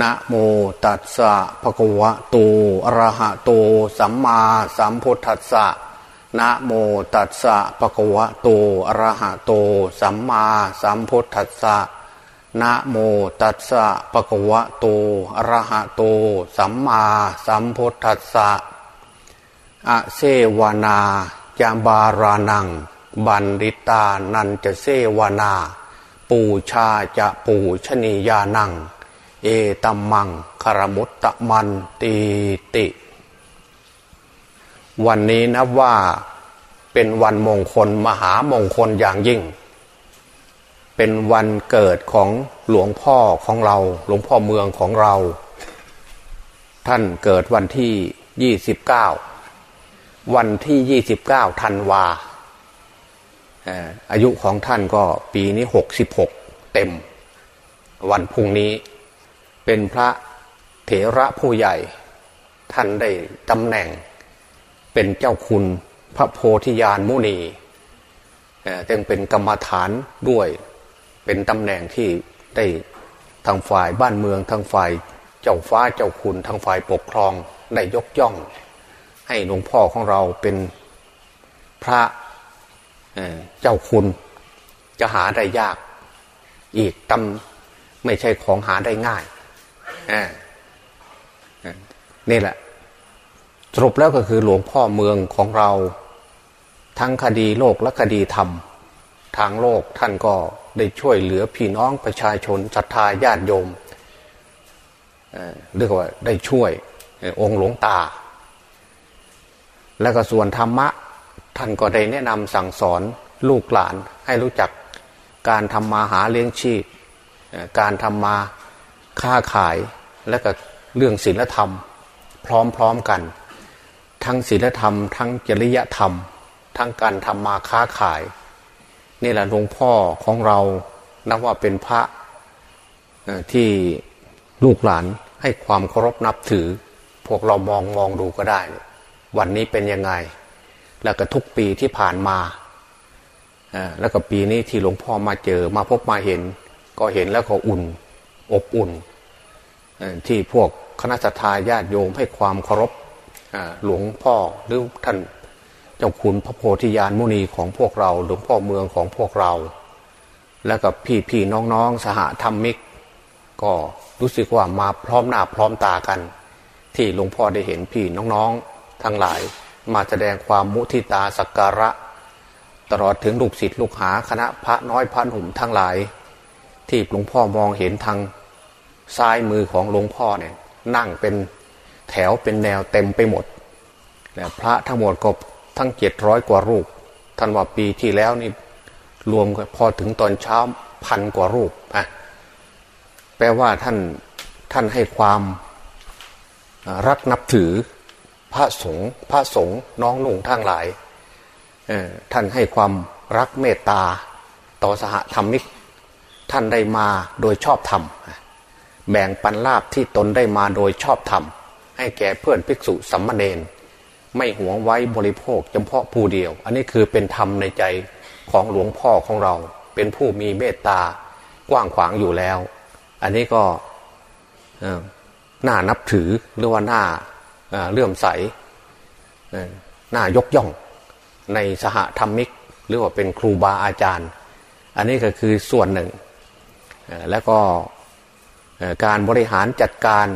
นะโมตัสสะภะคะวะโตอะระหะโต สัมมาสัมพุทธัสสะนะโมตัสสะภะคะวะโตอะระหะโต สัมมาสัมพุทธัสสะนะโมตัสสะภะคะวะโตอะระหะโต สัมมาสัมพุทธัสสะอะเซวนาจามบารานัง บันดิตานันจะเซวนา ปูชาจะปูชนียานัง เอตัมมังคารมุตตะมันตีติ วันนี้นับว่าเป็นวันมงคลมหามงคลอย่างยิ่ง เป็นวันเกิดของหลวงพ่อของเรา หลวงพ่อเมืองของเรา ท่านเกิดวันที่ยี่สิบเก้าวันที่ยี่สิบเก้าธันวาอายุของท่านก็ปีนี้หกสิบหกเต็ม วันพุ่งนี้ เป็นพระเถระผู้ใหญ่ ท่านได้ตำแหน่ง เป็นเจ้าคุณพระโพธิญาณมุนีจึงเป็นกรรมฐานด้วยเป็นตำแหน่งที่ได้ทางฝ่ายบ้านเมืองทางฝ่ายเจ้าฟ้าเจ้าคุณทางฝ่ายปกครองได้ยกย่อง ให้หลวงพ่อของเราเป็นพระเจ้าคุณจะหาได้ยาก อีกตำไม่ใช่ของหาได้ง่าย นี่แหละ สรุปแล้วก็คือหลวงพ่อเมืองของเรา ทั้งคดีโลกและคดีธรรม ทางโลกท่านก็ได้ช่วยเหลือพี่น้องประชาชนศรัทธาญาติโยมเรียกว่าได้ช่วยองค์หลวงตา แล้วก็ส่วนธรรมะ ท่านก็ได้แนะนำสั่งสอนลูกหลานให้รู้จักการทำมาหาเลี้ยงชีพ การทำมา ค้าขายและก็เรื่องศีลธรรม พร้อมๆกัน ทั้งศีลธรรม ทั้งจริยธรรม ทั้งการทำมาค้าขาย นี่แหละหลวงพ่อของเรานับว่าเป็นพระที่ลูกหลานให้ความเคารพนับถือ พวกเรามองมองดูก็ได้ วันนี้เป็นยังไง แล้วก็ทุกปีที่ผ่านมาแล้วก็ปีนี้ที่หลวงพ่อมาเจอมาพบมาเห็น ก็เห็นแล้วก็อุ่น อบอุ่น ที่พวกคณะสัตยาติโยมให้ความเคารพหลวงพ่อหรือท่านเจ้าคุณพระโพธิญาณมุนีของพวกเรา หลวงพ่อเมืองของพวกเรา แล้วกับพี่พี่น้องๆสหธรรมิก ก็รู้สึกว่ามาพร้อมหน้าพร้อมตากัน ที่หลวงพ่อได้เห็นพี่น้องๆทั้งหลายมาแสดงความมุทิตาสักการะ ตลอดถึงลูกศิษย์ลูกหาคณะพระน้อยพระหนุ่มทั้งหลาย ที่หลวงพ่อมองเห็นทางซ้ายมือของหลวงพ่อเนี่ย นั่งเป็นแถวเป็นแนวเต็มไปหมดแต่พระทั้งหมดก็ทั้งเจ็ดร้อยกว่ารูปท่านว่าปีที่แล้วนี่รวมพอถึงตอนเช้าพันกว่ารูปอะแปลว่าท่านท่านให้ความรักนับถือพระสงฆ์พระสงฆ์น้องหนุ่งทั้งหลายท่านให้ความรักเมตตาต่อสหธรรมิก ท่านได้มาโดยชอบธรรม แบ่งปันลาบที่ตนได้มาโดยชอบธรรม ให้แก่เพื่อนภิกษุสัมมาเนนไม่หวงไว้บริโภคเฉพาะผู้เดียว อันนี้คือเป็นธรรมในใจของหลวงพ่อของเรา เป็นผู้มีเมตตากว้างขวางอยู่แล้ว อันนี้ก็น่านับถือหรือว่าน่าเลื่อมใสน่ายกย่องในสหธรรมิก หรือว่าเป็นครูบาอาจารย์ อันนี้ก็คือส่วนหนึ่ง แล้วก็การบริหารจัดการ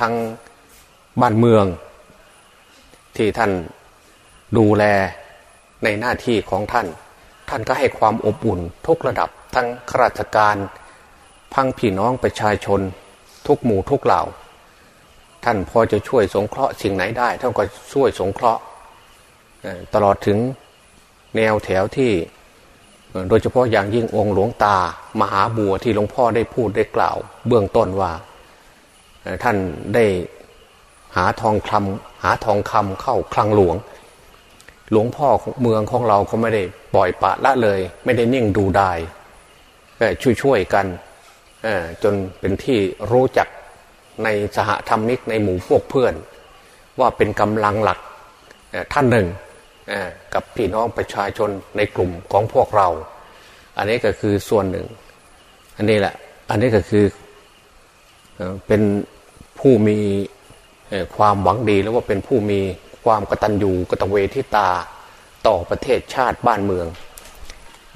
ทั้งบ้านเมือง ที่ท่านดูแลในหน้าที่ของท่าน ท่านก็ให้ความอบอุ่นทุกระดับทั้งข้าราชการพังพี่น้องประชาชน ทุกหมู่ทุกเหล่า ท่านพอจะช่วยสงเคราะห์สิ่งไหนได้ท่านก็ช่วยสงเคราะห์ตลอดถึงแนวแถวที่ โดยเฉพาะอย่างยิ่งองค์หลวงตา มหาบัวที่หลวงพ่อได้พูดได้กล่าว เบื้องต้นว่า ท่านได้หาทองคำหาทองคำเข้าคลังหลวง หลวงพ่อเมืองของเราเขาไม่ได้ปล่อยปะละเลย ไม่ได้นิ่งดูได้ช่วยช่วยกันจนเป็นที่รู้จักในสหธรรมิกในหมู่พวกเพื่อน ว่าเป็นกำลังหลักท่านหนึ่ง กับพี่น้องประชาชนในกลุ่มของพวกเรา อันนี้ก็คือส่วนหนึ่ง อันนี้แหละ อันนี้ก็คือเป็นผู้มีความหวังดีแล้วว่าเป็นผู้มีความกตัญญูกตเวทิตาต่อประเทศชาติบ้านเมือง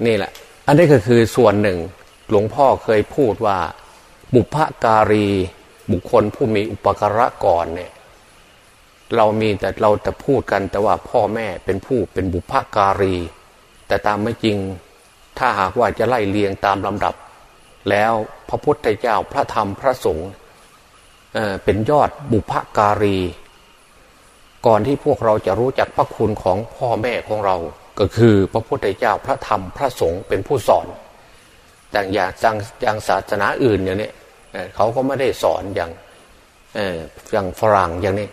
นี่แหละ อันนี้ก็คือส่วนหนึ่ง หลวงพ่อเคยพูดว่าบุพการีบุคคลผู้มีอุปการะก่อนเนี่ย เรามีแต่เราจะพูดกันแต่ว่าพ่อแม่เป็นผู้เป็นบุพการี แต่ตามไม่จริงถ้าหากว่าจะไล่เลียงตามลำดับ แล้วพระพุทธเจ้าพระธรรมพระสงฆ์เป็นยอดบุพการี ก่อนที่พวกเราจะรู้จักพระคุณของพ่อแม่ของเรา ก็คือพระพุทธเจ้าพระธรรมพระสงฆ์เป็นผู้สอนแต่อย่างอย่างศาสนาอื่นอย่างนี้เขาก็ไม่ได้สอนอย่างอย่างฝรั่งอย่างนี้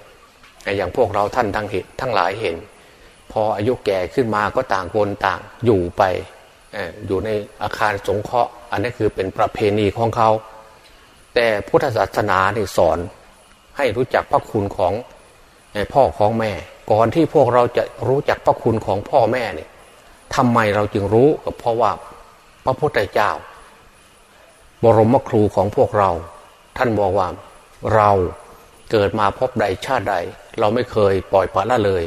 อย่างพวกเราท่านทั้งเห็นทั้งหลายเห็น พออายุแก่ขึ้นมาก็ต่างคนต่างอยู่ไปอยู่ในอาคารสงเคราะห์ อันนี้คือเป็นประเพณีของเขา แต่พุทธศาสนาเนี่สอนให้รู้จักพระคุณของพ่อของแม่ ก่อนที่พวกเราจะรู้จักพระคุณของพ่อแม่เนี่ยทำไมเราจึงรู้ก็เพราะว่าพระพุทธเจ้า บรมครูของพวกเรา ท่านบอกว่าเราเกิดมาพบใดชาติใด เราไม่เคยปล่อยปละละเลย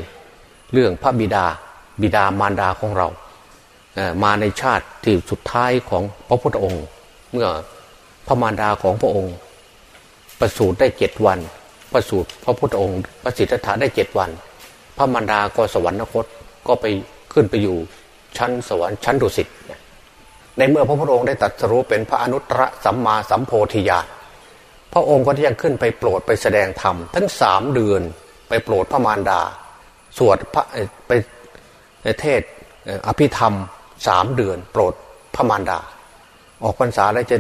เรื่องพระบิดาบิดามารดาของเรา มาในชาติที่สุดท้ายของพระพุทธองค์ เมื่อพระมารดาของพระองค์ ประสูติได้เจ็ดวัน ประสูติพระพุทธองค์ประสิทธาได้เจ็ดวัน พระมารดาก็สวรรคตก็ไปขึ้นไปอยู่ชั้นสวรรค์ชั้นดุสิตในเมื่อพระพุทธองค์ได้ตรัสรู้เป็นพระอนุตตรสัมมาสัมโพธิญาณพระองค์ก็ยังขึ้นไปโปรดไปแสดงธรรมทั้งสามเดือน ไปโปรดพระมารดา สวดพระไปเทศอภิธรรมสามเดือน โปรดพระมารดา ออกพรรษาแล้วจะ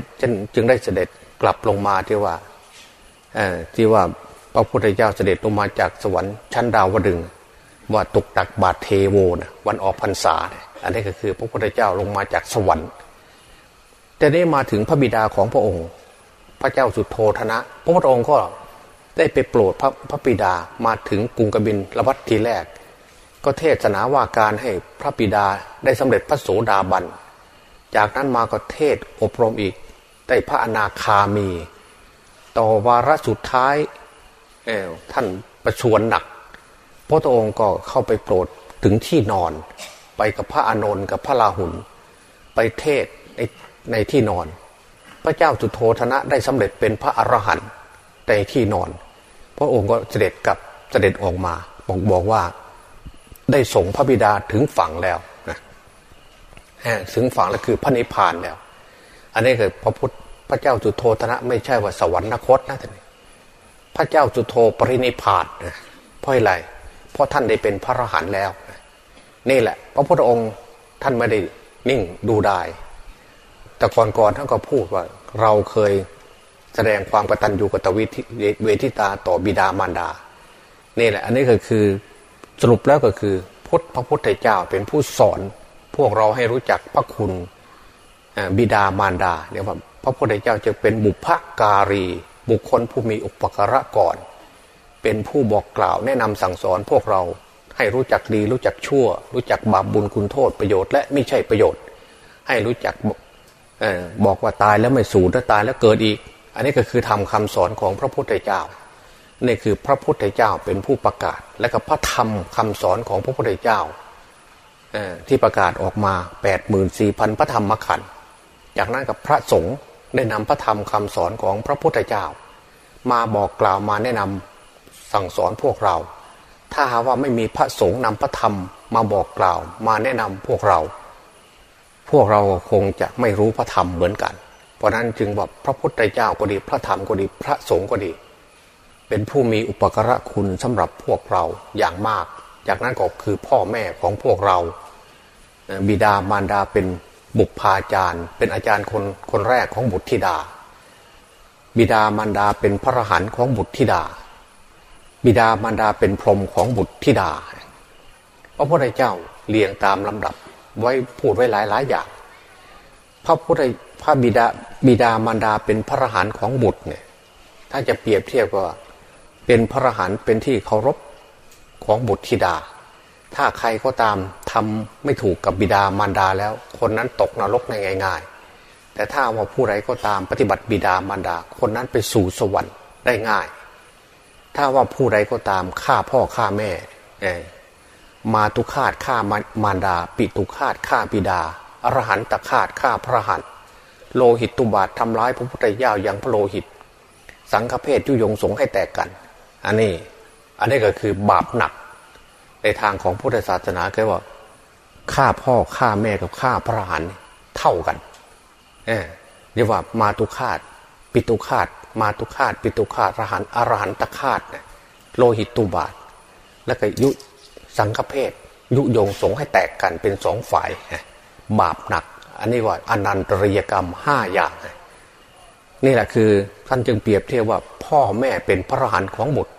จึงได้เสด็จกลับลงมาที่ว่าที่ว่าพระพุทธเจ้าเสด็จลงมาจากสวรรค์ชั้นดาวดึงว่าตกตักบาทเทโวนะวันออกพรรษา อันนี้ก็คือพระพุทธเจ้าลงมาจากสวรรค์ แต่ได้มาถึงพระบิดาของพระองค์ พระเจ้าสุโธธนะ พระพุทธองค์ก็ ได้ไปโปรดพระพระบิดามาถึงกรุงกบินละวัตทีแรก ก็เทศนาว่าการให้พระบิดาได้สำเร็จพระโสดาบัน จากนั้นมาก็เทศอบรมอีกได้พระอนาคามี ต่อวาระสุดท้ายท่านประชวนหนักพระองค์ก็เข้าไปโปรดถึงที่นอน ไปกับพระอานนท์กับพระลาหุนไปเทศในในที่นอน พระเจ้าจุโธธนะได้สำเร็จเป็นพระอรหันต์ ในที่นอน พระองค์ก็เสด็จกลับเสด็จออกมาบอกบอกว่าได้ส่งพระบิดาถึงฝั่งแล้วนะถึงฝั่งแล้วคือพระนิพพานแล้ว อันนี้คือพระพุทธพระเจ้าจุโธธนะ ไม่ใช่ว่าสวรรคตนะท่านพระเจ้าจุโธปรินิพานนะเพราะอะไรเพราะท่านได้เป็นพระอรหันต์แล้ว นี่แหละ พระพุทธองค์ท่านไม่ได้นิ่งดูได้แต่ก่อนๆท่านก็พูดว่า เราเคย แสดงความกตัญญูกตวิเวทิตาต่อบิดามารดานี่แหละ อันนี้ก็คือสรุปแล้วก็คือพุทธพระพุทธเจ้าเป็นผู้สอน พวกเราให้รู้จักพระคุณบิดามารดาเนี่ยว่าพระพุทธเจ้าจะเป็นบุพการี บุคคลผู้มีอุปการะก่อน เป็นผู้บอกกล่าวแนะนำสั่งสอนพวกเราให้รู้จักดีรู้จักชั่ว รู้จักบาปบุญคุณโทษประโยชน์และไม่ใช่ประโยชน์ ให้รู้จักบอกว่าตายแล้วไม่สูญถ้าตายแล้วเกิดอีก อันนี้ก็คือทำคำสอนของพระพุทธเจ้า นี่คือพระพุทธเจ้าเป็นผู้ประกาศ และก็พระธรรมคำสอนของพระพุทธเจ้าที่ประกาศออกมา8ปดหมื่นสี่พันพระธรรมขันธ์จากนั้นกับพระสงฆ์ได้นำพระธรรมคำสอนของพระพุทธเจ้า มาบอกกล่าวมาแนะนำสั่งสอนพวกเรา ถ้าหาว่าไม่มีพระสงฆ์นำพระธรรมมาบอกกล่าว มาแนะนำพวกเรา พวกเราคงจะไม่รู้พระธรรมเหมือนกัน เพราะนั้นจึงบอกพระพุทธเจ้าก็ดี พระธรรมก็ดีพระสงฆ์ก็ดี เป็นผู้มีอุปการะคุณสำหรับพวกเราอย่างมาก จากนั้นก็คือพ่อแม่ของพวกเรา บิดามารดาเป็นบุพาจารย์ เป็นอาจารย์คนคนแรกของบุตรธิดา บิดามารดาเป็นพระรหันต์ของบุตรธิดา บิดามารดาเป็นพรหมของบุตรธิดา พระพุทธเจ้าเรียงตามลำดับไว้พูดไว้หลายหลายอย่าง พระพุทธ พระบิดาบิดามารดาเป็นพระรหันของบุตรเนี่ย ถ้าจะเปรียบเทียบก็เป็นพระรหันเป็นที่เคารพของบุตรธิดา ถ้าใครก็ตามทำไม่ถูกกับบิดามารดาแล้ว คนนั้นตกนรกในง่าย ๆ แต่ถ้าว่าผู้ใดก็ตามปฏิบัติบิดามารดา คนนั้นไปสู่สวรรค์ได้ง่าย ถ้าว่าผู้ใดก็ตามฆ่าพ่อฆ่าแม่มาตุคาตฆ่ามารดา ปิตุคาตฆ่าบิดาอรหันตคาตฆ่าพระหัน โลหิตตุบาททำร้ายพระพุทธเจ้าอย่างพระโลหิต สังฆเพศยุยงสงให้แตกกัน อันนี้ อันนี้ก็คือบาปหนัก ในทางของพุทธศาสนาคือว่าฆ่าพ่อฆ่าแม่กับฆ่าพระหันเท่ากันเออเรียกว่ามาตุคาตปิตุคาตมาตุคาตปิตุคาตอรหันอรหันตคาตโลหิตตุบาท แล้วก็ยุสังฆเพศยุยงสงให้แตกกันเป็นสองฝ่าย บาปหนัก อันนี้ว่าอนันตริยกรรมห้าอย่างนี่แหละคือท่านจึงเปรียบเทียบว่าพ่อแม่เป็นพระหันของบุตร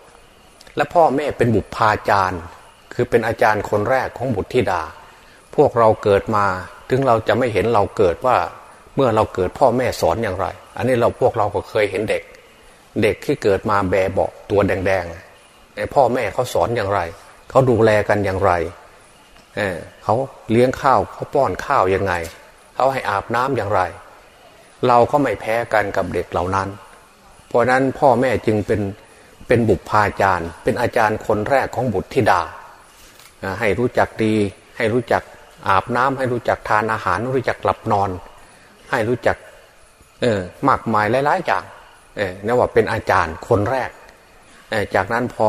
และพ่อแม่เป็นบุตรพาจารย์ คือเป็นอาจารย์คนแรกของบุตรธิดา พวกเราเกิดมาถึงเราจะไม่เห็นเราเกิดว่าเมื่อเราเกิดพ่อแม่สอนอย่างไร อันนี้เราพวกเราก็เคยเห็นเด็ก เด็กที่เกิดมาแบเบาตัวแดงๆพ่อแม่เขาสอนอย่างไร เขาดูแลกันอย่างไรเเขาเลี้ยงข้าวเขาป้อนข้าวยังไง เขาให้อาบน้ำอย่างไร เราก็ไม่แพ้กันกับเด็กเหล่านั้น เพราะนั้นพ่อแม่จึงเป็นเป็นบุพาจารย์ เป็นอาจารย์คนแรกของบุตรธิดา ให้รู้จักดี ให้รู้จักอาบน้ำให้รู้จักทานอาหาร รู้จักหลับนอน ให้รู้จักเออมากมายหลายๆอย่างเออนี่ว่าเป็นอาจารย์คนแรก จากนั้นพอ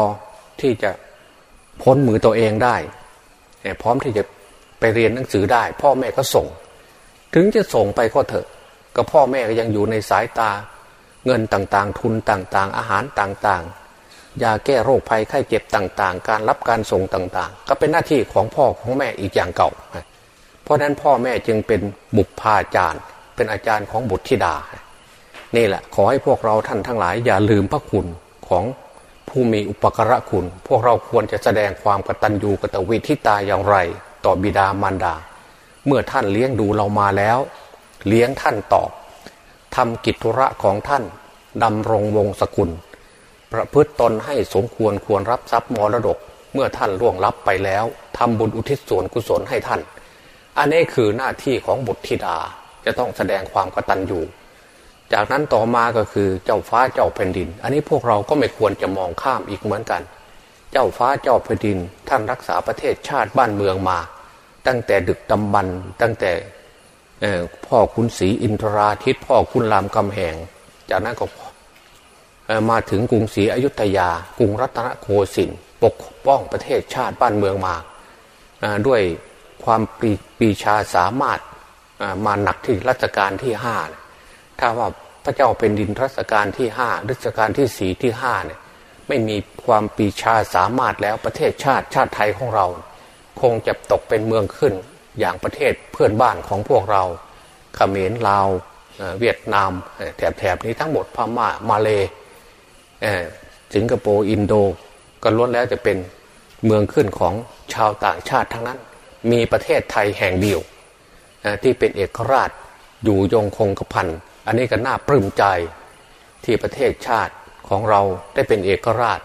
ที่จะพ้นมือตัวเองได้ พร้อมที่จะไปเรียนหนังสือได้ พ่อแม่ก็ส่ง ถึงจะส่งไปก็เถอะก็พ่อแม่ก็ยังอยู่ในสายตา เงินต่างๆ ทุนต่างๆ อาหารต่างๆยาแก้โรคภัยไข้เจ็บต่างๆ การรับการส่งต่างๆ ก็เป็นหน้าที่ของพ่อของแม่อีกอย่างเก่า เพราะนั้นพ่อแม่จึงเป็นบุพพาจารย์ เป็นอาจารย์ของบุตรธิดา นี่แหละขอให้พวกเราท่านทั้งหลาย อย่าลืมพระคุณของผู้มีอุปการะคุณ พวกเราควรจะแสดงความกตัญญูกตวิทิตาอย่างไร ต่อบิดามารดา เมื่อท่านเลี้ยงดูเรามาแล้ว เลี้ยงท่านตอบทำกิจธุระของท่านดำรงวงศกุล ประพฤติตนให้สมควรควรรับทรัพย์มรดก เมื่อท่านล่วงลับไปแล้วทำบุญอุทิศส่วนกุศลให้ท่าน อันนี้คือหน้าที่ของบุตรธิดาจะต้องแสดงความกตัญญูจากนั้นต่อมาก็คือเจ้าฟ้าเจ้าแผ่นดิน อันนี้พวกเราก็ไม่ควรจะมองข้ามอีกเหมือนกัน เจ้าฟ้าเจ้าแผ่นดิน ท่านรักษาประเทศชาติบ้านเมืองมา ตั้งแต่ดึกดำบรรตั้งแต่พ่อคุณศรีอินทราทิตพ่อคุณรามคำแหง จากนั้นก็มาถึงกรุงศรีอยุธยา กรุงรัตนโกสินทร์ปกป้องประเทศชาติบ้านเมืองมาด้วยความปีชาสามารถมาหนักที่รัชกาลที่ห้าถ้าว่าพระเจ้าเป็นดินรัชกาลที่ห้ารัชกาลที่สี่ที่ห้าเนี่ยไม่มีความปีชาสามารถแล้วประเทศชาติชาติไทยของเรา คงจะตกเป็นเมืองขึ้น อย่างประเทศเพื่อนบ้านของพวกเราเขมรลาวเวียดนามแถบแถบนี้ทั้งหมดพม่ามาเลสิงคโปร์อินโดก็ล้วนแล้วจะเป็นเมืองขึ้นของชาวต่างชาติทั้งนั้น มีประเทศไทยแห่งเดียวที่เป็นเอกราชอยู่ยงคงกระพันอันนี้ก็น่าปลื้มใจที่ประเทศชาติของเราได้เป็นเอกราช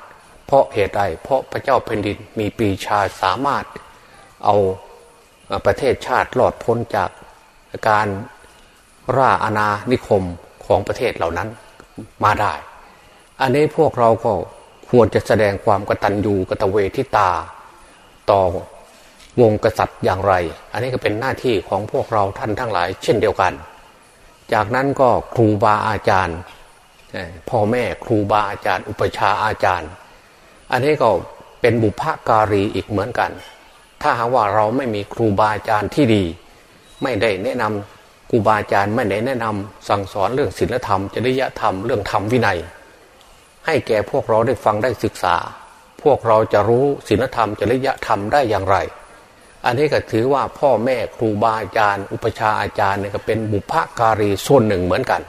เพราะเหตุใดเพราะพระเจ้าแผ่นดินมีปีชาสามารถ เอาประเทศชาติหลอดพ้นจากการร่าอาณานิคมของประเทศเหล่านั้นมาได้ อันนี้พวกเราก็ควรจะแสดงความกตัญญูกตเวทิตา ต่อวงกษัตริย์อย่างไร อันนี้ก็เป็นหน้าที่ของพวกเราท่านทั้งหลาย เช่นเดียวกัน จากนั้นก็ครูบาอาจารย์พ่อแม่ครูบาอาจารย์ อุปชาอาจารย์ อันนี้ก็เป็นบุพการีอีกเหมือนกัน ถ้าหากว่าเราไม่มีครูบาอาจารย์ที่ดี ไม่ได้แนะนำครูบาอาจารย์ไม่ได้แนะนำสั่งสอนเรื่องศีลธรรมจริยธรรมเรื่องธรรมวินัย ให้แก่พวกเราได้ฟังได้ศึกษา พวกเราจะรู้ศีลธรรมจริยธรรมได้อย่างไร อันนี้ก็ถือว่าพ่อแม่ครูบาอาจารย์ อุปชาอาจารย์เนี่ยก็เป็นบุพการีส่วนหนึ่งเหมือนกัน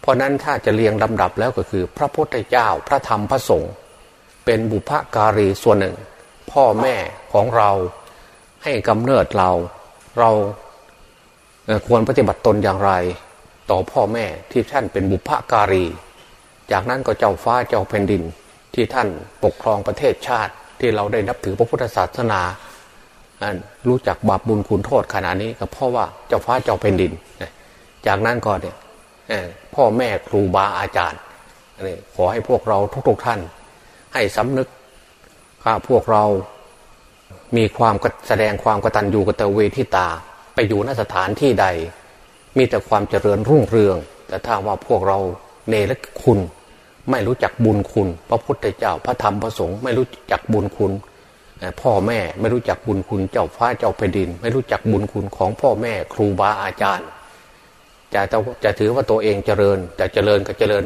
เพราะนั้นถ้าจะเรียงลำดับแล้วก็คือ พระพุทธเจ้าพระธรรมพระสงฆ์เป็นบุพการีส่วนหนึ่ง พ่อแม่ ของเรา ให้กำเนิดเรา เราควรปฏิบัติตนอย่างไร ต่อพ่อแม่ที่ท่านเป็นบุพการี จากนั้นก็เจ้าฟ้าเจ้าแผ่นดินที่ท่านปกครองประเทศชาติที่เราได้นับถือพระพุทธศาสนา รู้จักบาปบุญคุณโทษขนาดนี้ก็เพราะว่าเจ้าฟ้าเจ้าแผ่นดิน จากนั้นก็เนี่ยพ่อแม่ครูบาอาจารย์ขอให้พวกเราทุกๆท่าน ให้สำนึกข้าพวกเรา มีความแสดงความกตัญญูกตเวทิตา ไปอยู่นสถานที่ใด มีแต่ความเจริญรุ่งเรือง แต่ถ้าว่าพวกเราเนรคุณ ไม่รู้จักบุญคุณ พระพุทธเจ้าพระธรรมพระสงฆ์ไม่รู้จักบุญคุณ พ่อแม่ไม่รู้จักบุญคุณเจ้าฟ้าเจ้าแผ่นดิน ไม่รู้จักบุญคุณของพ่อแม่ครูบาอาจารย์ จะจะถือว่าตัวเองเจริญจะเจริญก็เจริญ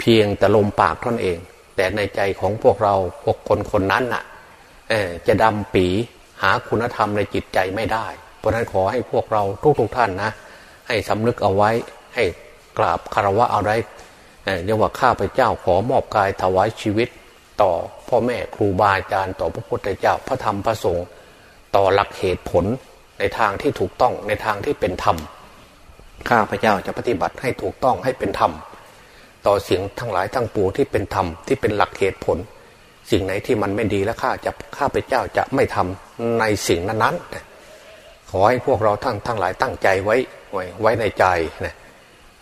เพียงแต่ลมปากท่านเอง แต่ในใจของพวกเราพวกคนคนนั้นน่ะ จะดำปีหาคุณธรรมในจิตใจไม่ได้ เพราะนั้นขอให้พวกเราทุกๆทท่านนะ ให้สำนึกเอาไว้ให้กราบคารวะเอาไว้เรียกว่าข้าพเจ้าขอมอบกายถวายชีวิต ต่อพ่อแม่ครูบาอาจารย์ต่อพระพุทธเจ้าพระธรรมพระสงฆ์ต่อหลักเหตุผลในทางที่ถูกต้องในทางที่เป็นธรรมข้าพเจ้าจะปฏิบัติให้ถูกต้องให้เป็นธรรม ต่อเสิ่งทั้งหลายทั้งปวงที่เป็นธรรมที่เป็นหลักเหตุผล สิ่งไหนที่มันไม่ดีแล้วข้าจะข้าพเจ้าจะไม่ทำในสิ่งนั้นๆขอให้พวกเราทั้งทั้งหลายตั้งใจไว้ไว้ไว้ในใจนะ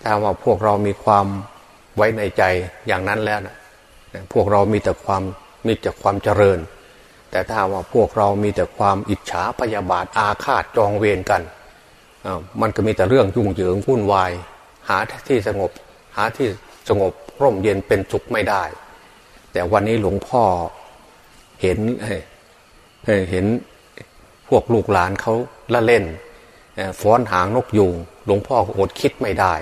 ถ้าว่าพวกเรามีความไว้ในใจอย่างนั้นแล้วนะพวกเรามีแต่ความมีแต่ความเจริญ แต่ถ้าว่าพวกเรามีแต่ความอิจฉาพยาบาทอาฆาตจองเวรกันมันก็มีแต่เรื่องยุ่งเหยิงวุ่นวาย หาที่สงบ หาที่สงบร่มเย็นเป็นสุขไม่ได้ แต่วันนี้หลวงพ่อเห็นเห็นพวกลูกหลานเขาละเล่นฟ้อนหางนกยูงหลวงพ่ออดคิดไม่ได้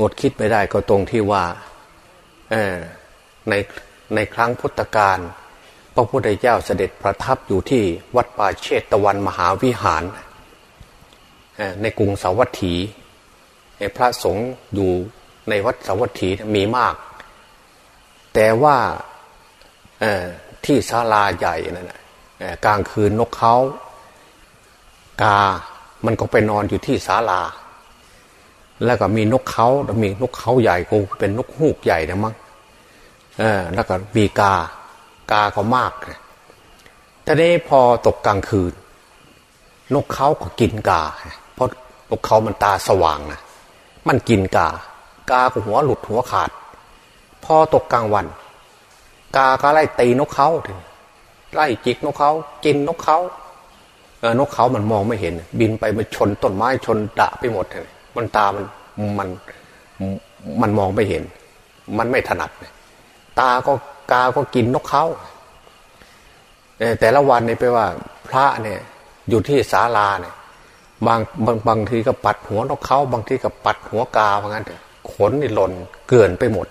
อดคิดไม่ได้ก็ตรงที่ว่าในในครั้งพุทธกาลพระพุทธเจ้าเสด็จประทับอยู่ที่วัดป่าเชตตะวันมหาวิหาร ในกรุงสาวัตถี พระสงฆ์อยู่ในวัดสาวัตถีมีมาก แต่ว่าที่ศาลาใหญ่นั่นกลางคืนนกเขากา มันก็ไปนอนอยู่ที่ศาลา แล้วก็มีนกเขามีนกเขาใหญ่คงเป็นนกฮูกใหญ่นะมั้งแล้วก็มีกา กาก็มากแต่นี้พอตกกลางคืน นกเขาก็กินกา เพราะนกเขามันตาสว่างนะ มันกินกา กาก็หัวหลุดหัวขาด พอตกกลางวัน กาก็ไล่ตีนกเขาไล่จิกนกเขากินนกเขาเออนกเขามันมองไม่เห็น บินไปมันชนต้นไม้ชนดะไปหมดเลยมันตามันมันมันมองไม่เห็น มันไม่ถนัดตาก็กาก็กินนกเขาแต่ละวันนี่ไปว่า พระเนี่ย อยู่ที่ศาลาเนี่ยบางบางบางทีก็ปัดหัวนกเขาบางทีก็ปัดหัวกาเพราะงั้นขนนี่หล่นเกลื่อนไปหมด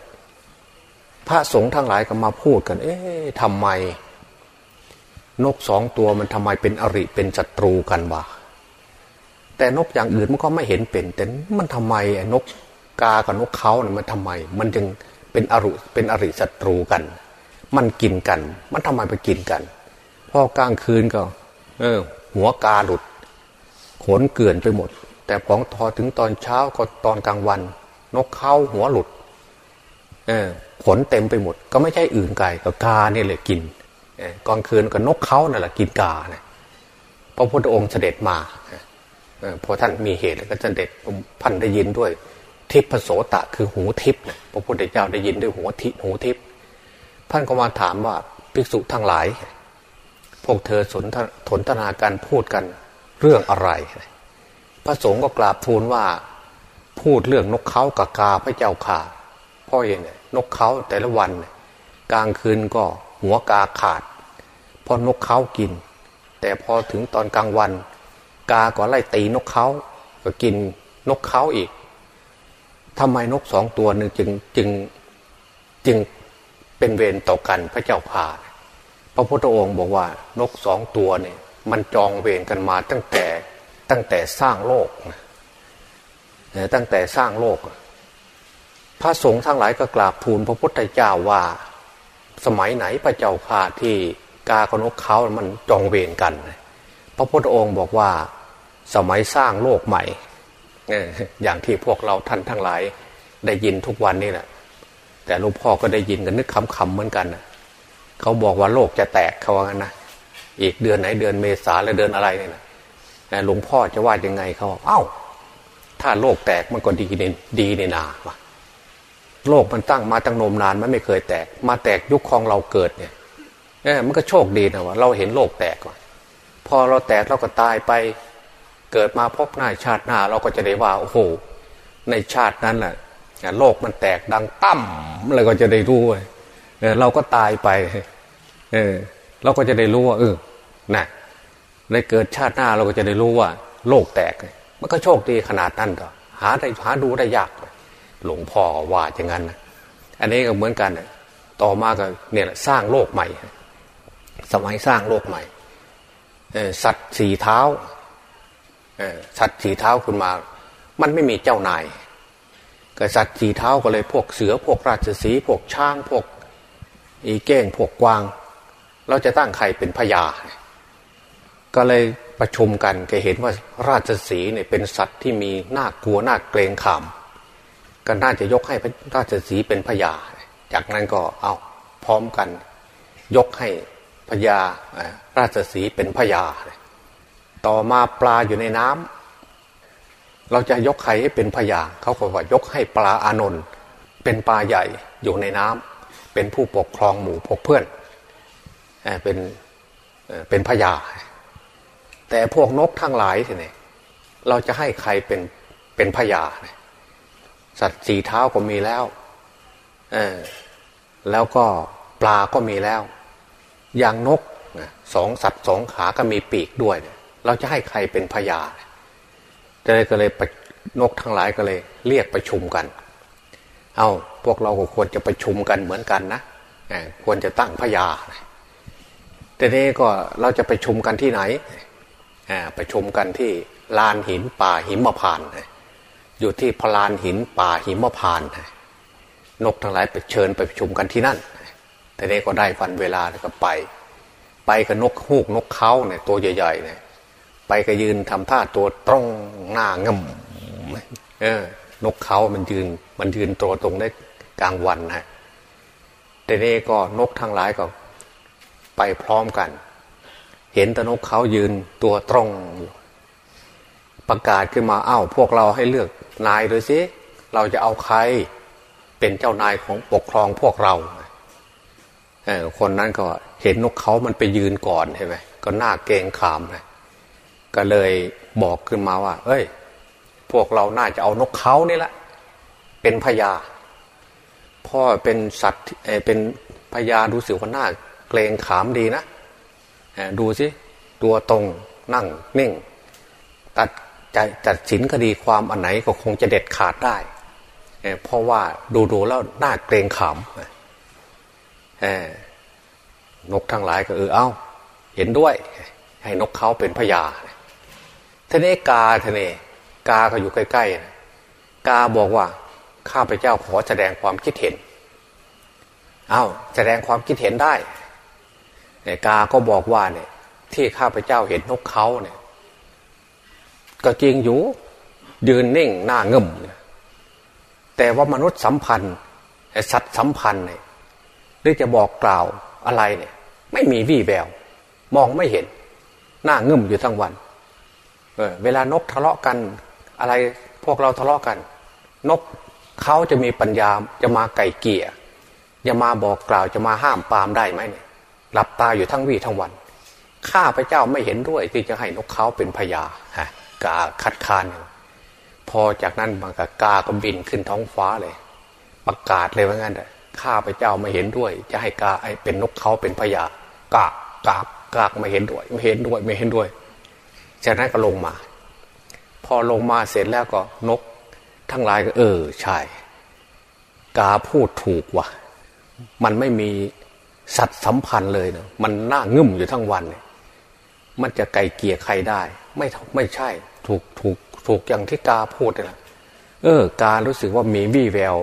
พระสงฆ์ทั้งหลายก็มาพูดกัน เอ๊ะทำไม นกสองตัวมันทำไมเป็นอริเป็นศัตรูกันวะแต่นกอย่างอื่นมันก็ไม่เห็นเป็น แต่มันทำไมนกกากับนกเขาเนี่ยมันทำไม มันจึงเป็นอรุเป็นอริศัตรูกัน มันกินกัน มันทำไมไปกินกัน พอกลางคืนก็ เออ หัวกาหลุดขนเกลื่อนไปหมด แต่พองทอถึงตอนเช้าก็ตอนกลางวัน นกเขาหัวหลุด เออขนเต็มไปหมด ก็ไม่ใช่อื่นไก่ก็กาเนี่ยเลยกินกลางคืนก็นกเขานั่นแหละกินกาเนี่ยพระพุทธองค์เสด็จมาพอท่านมีเหตุแล้วก็เสด็จพันได้ยินด้วย ทิพโสตะคือหูทิพย์พระพุทธเจ้าได้ยินด้วยหัวทิหูทิพท่านก็มาถามว่าภิกษุทั้งหลาย พวกเธอสนทนทนาการพูดกันเรื่องอะไร พระสงฆ์ก็กราบทูลว่าพูดเรื่องนกเขากากาพระเจ้าข่าพ่อเองน นกเขาแต่ละวัน กลางคืนก็หัวกาขาดเพราะนกเขากิน แต่พอถึงตอนกลางวัน กาก็ไล่ตีนกเขาก็กินนกเขาอีกทำไมนกสองตัวหนึ่งจึงจึงจึงเป็นเวรต่อกันพระเจ้าข่าพระพุทธองค์บอกว่านกสองตัวเนี่ย มันจองเวรกันมาตั้งแต่ตั้งแต่สร้างโลกตั้งแต่สร้างโลก พระสงฆ์ทั้งหลายก็กราบทูลพระพุทธเจ้าว่า สมัยไหนพระเจ้าข่าที่กากนกเขามันจองเวรกัน พระพุทธองค์บอกว่าสมัยสร้างโลกใหม่ อย่างที่พวกเราท่านทั้งหลายได้ยินทุกวันนี่แหละแต่หลวงพ่อก็ได้ยินกันนึกคำๆเหมือนกันนะเขาบอกว่าโลกจะแตกเขาว่างั้นนะอีกเดือนไหนเดือนเมษาหรือเดือนอะไรเนี่ยนะหลวงพ่อจะว่ายังไงเขาเอ้า ถ้าโลกแตกมันก็ดีในดีในนาวะ โลกมันตั้งมาตั้งนมนานมันไม่เคยแตก มาแตกยุคของเราเกิดเนี่ยเออมันก็โชคดีนะวะเราเห็นโลกแตกว่ะพอเราแตกเราก็ตายไปเกิดมาพบหน้าชาติหน้า เราก็จะได้ว่าโอ้โห ในชาตินั้นแหละโลกมันแตกดังตั้มอะไรก็จะได้รู้เออเราก็ตายไปเออเราก็จะได้รู้ว่า เออนะในเกิดชาติหน้าเราก็จะได้รู้ว่า โลกแตก มันก็โชคดีขนาดนั้นก็หาได้หาดูได้ยาก หลวงพ่อว่าอย่างนั้นนะอันนี้ก็เหมือนกันต่อมาก็เนี่ยสร้างโลกใหม่ สมัยสร้างโลกใหม่สัตว์สีเท้าสัตว์สีเท้าขึ้นมา มันไม่มีเจ้านายกสัตว์สีเท้าก็เลยพวกเสือพวกราชสีพวกช้างพวก อีเก้งพวกกวาง เราจะตั้งใครเป็นพญา ก็เลยประชุมกันก็เห็นว่าราชสีเนี่ยเป็นสัตว์ที่มีน่ากลัวน่าเกรงขาม ก็น่าจะยกให้พระราชสีเป็นพญา จากนั้นก็เอาพร้อมกัน ยกให้พญาราชสีเป็นพญา ต่อมาปลาอยู่ในน้ำเราจะยกใครให้เป็นพญาเขาก็ว่ายกให้ปลาอานนท์เป็นปลาใหญ่อยู่ในน้ำเป็นผู้ปกครองหมู่พกเพื่อนเป็นเป็นพญา แต่พวกนกทั้งหลายทีนี่เราจะให้ใครเป็นเป็นพญา สัตว์สีเท้าก็มีแล้วเออแล้วก็ปลาก็มีแล้ว อย่างนกสองสัตว์สองขาก็มีปีกด้วยเราจะให้ใครเป็นพญาจะเลยก็เลยนกทั้งหลายก็เลย เรียกประชุมกัน เอาพวกเราก็ควรจะประชุมกันเหมือนกันนะควรจะตั้งพญาแต่นี้ก็เราจะไปชุมกันที่ไหนประชุมกันที่ลานหินป่าหิมพาน อยู่ที่พลานหินป่าหิมพานนกทั้งหลายไปเชิญไปประชุมกันที่นั่นแต่นี้ก็ได้วันเวลาก็ไป ไปกับนกฮูกนกเขาเนี่ยตัวใหญ่ๆเนี่ยไปก็ยืนทำท่าตัวตรงหน้างมเออนกเขามันยืน มันยืนตัวตรงได้กลางวันฮะแต่นี้ก็นกทั้งหลายก็ ไปพร้อมกัน เห็นตนกเขายืนตัวตรงอยู่ ประกาศขึ้นมาอ้าวพวกเราให้เลือกนายเลยสิเราจะเอาใครเป็นเจ้านายของปกครองพวกเราคนนั้นก็เห็นนกเขามันไปยืนก่อนใช่ไหมก็หน้าเกงขามเลยก็เลยบอกขึ้นมาว่า เอ้ย พวกเราน่าจะเอานกเขานี่แหละเป็นพญาพ่อเป็นสัตว์เป็นพญาดูสิว่าหน้าเกรงขามดีนะดูสิตัวตรงนั่งนิ่ง ตัด ใจตัดสินคดีความอันไหนก็คงจะเด็ดขาดได้ เพราะว่าดูดูแล้วน่าเกรงขามนกทั้งหลายก็เออเอาเห็นด้วย ให้นกเขาเป็นพญาทนกาทนกาก็อยู่ใกล้ๆกาบอกว่าข้าพเจ้าขอแสดงความคิดเห็น เอ้าแสดงความคิดเห็นได้กาก็บอกว่าเนี่ยที่ข้าพเจ้าเห็นนกเขาเนี่ย ก็จริงอยู่ยืนนิ่งหน้าเง่มแต่ว่ามนุษย์สัมพันธ์สัตว์สัมพันธ์เนี่ยหรือจะบอกกล่าวอะไรเนี่ย ไม่มีวี่แววมองไม่เห็น หน้าเง่มอยู่ทั้งวันเออเวลานกทะเลาะกัน อะไรพวกเราทะเลาะกัน นกเขาจะมีปัญญาจะมาไก่เกี่ยจะมาบอกกล่าวจะมาห้ามปามได้ไหมเนี่ยหลับตาอยู่ทั้งวี่ทั้งวันข้าพระเจ้าไม่เห็นด้วยที่จะให้นกเขาเป็นพญาฮะ กาคัดค้านพอจากนั้นมันก็กาก็บินขึ้นท้องฟ้าเลย ประกาศเลยว่างั้นข้าพระเจ้าไม่เห็นด้วย จะให้กาไอเป็นนกเขาเป็นพญากากากกากไม่เห็นด้วย ไม่เห็นด้วยไม่เห็นด้วย จากนั้นก็ลงมา พอลงมาเสร็จแล้วก็นก ทั้งหลายก็เออใช่ กาพูดถูกว่ะ มันไม่มีสัตว์สัมพันธ์เลยเนะมันน่างึ่มอยู่ทั้งวันเนี่ยมันจะไก่เกียร์ใครได้ ไม่ไม่ใช่ ถูกถูกถูกอย่างที่กาพูดเลยเออ การรู้สึกว่ามีวี่แวว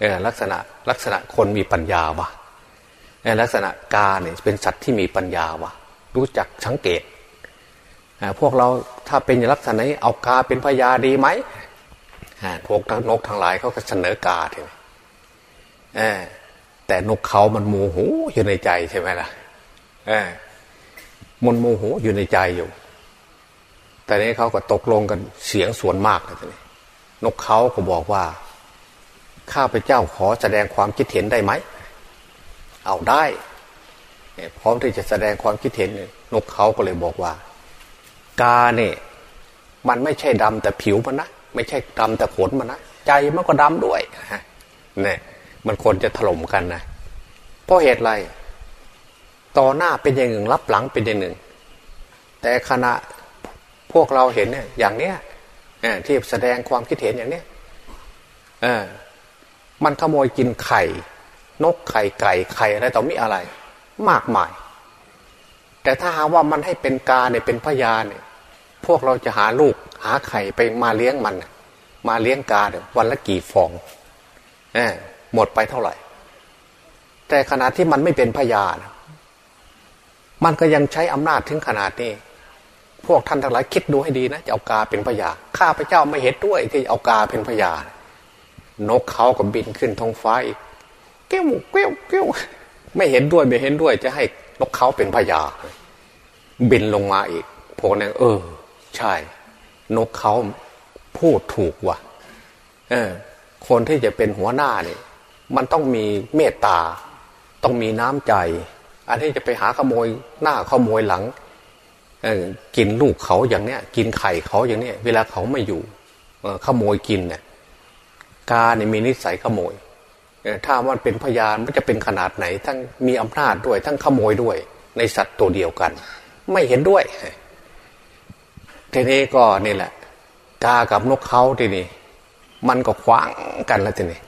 เออลักษณะลักษณะคนมีปัญญาวะลักษณะกาเนี่ยเป็นสัตว์ที่มีปัญญาวะรู้จักสังเกตพวกเราถ้าเป็นลักษณะนี้เอากาเป็นพญาดีไหมพวกนกทั้งหลายเขาก็เสนอกาทีนี้แต่นกเขามันโมโหอยู่ในใจใช่ไหมล่ะเออมันโมโหอยู่ในใจอยู่ แต่นี้เขาก็ตกลงกันเสียงส่วนมากเลยทีนี้นกเขาก็บอกว่า ข้าพเจ้าขอแสดงความคิดเห็นได้ไหม เอาได้พร้อมที่จะแสดงความคิดเห็นนกเขาก็เลยบอกว่า กาเนี่ยมันไม่ใช่ดำแต่ผิวมันนะไม่ใช่ดำแต่ขนมันนะใจมันก็ดำด้วยเนี่ยมันคนจะถล่มกันนะเพราะเหตุไรต่อหน้าเป็นอย่างหนึ่งรับหลังเป็นอย่างหนึ่ง แต่ขณะ พวกเราเห็นเนี่ยอย่างเนี้ยที่แสดงความคิดเห็นอย่างเนี้ยมันขโมยกินไข่ นกไข่ไก่ไข่อะไรต่อมีอะไร มากมาย แต่ถ้าหาว่ามันให้เป็นกาเนี่ยเป็นพยาเนี่ย พวกเราจะหาลูกหาไข่ไปมาเลี้ยงมัน มาเลี้ยงกาเนี่ยวันละกี่ฟองหมดไปเท่าไหร่ แต่ขณะที่มันไม่เป็นพยานมันก็ยังใช้อำนาจถึงขนาดนี้ พวกท่านทั้งหลายคิดดูให้ดีนะจะเอากาเป็นพยาข้าพเจ้าไม่เห็นด้วยที่เอากาเป็นพยานกเขาก็บินขึ้นท้องฟ้าอีกเกี้ยวเกี้ยวเกี้ยวไม่เห็นด้วยไม่เห็นด้วย จะให้นกเขาเป็นพยาบินลงมาอีกพวกนั้นเออ ใช่ นกเขาพูดถูกว่ะ เออ คนที่จะเป็นหัวหน้าเนี่ยมันต้องมีเมตตา ต้องมีน้ำใจ อันที่จะไปหาขโมยหน้าขโมยหลัง เออกินลูกเขาอย่างเนี้ย กินไข่เขาอย่างเนี้ย เวลาเขาไม่อยู่ขโมยกินเนี่ยกาเนี่ยมีนิสัยขโมยถ้ามันเป็นพยานมันจะเป็นขนาดไหน ทั้งมีอำนาจด้วย ทั้งขโมยด้วย ในสัตว์ตัวเดียวกัน ไม่เห็นด้วยทีนี้ก็นี่แหละ กากับนกเขาทีนี้มันก็คว้างกันแล้วทีนี้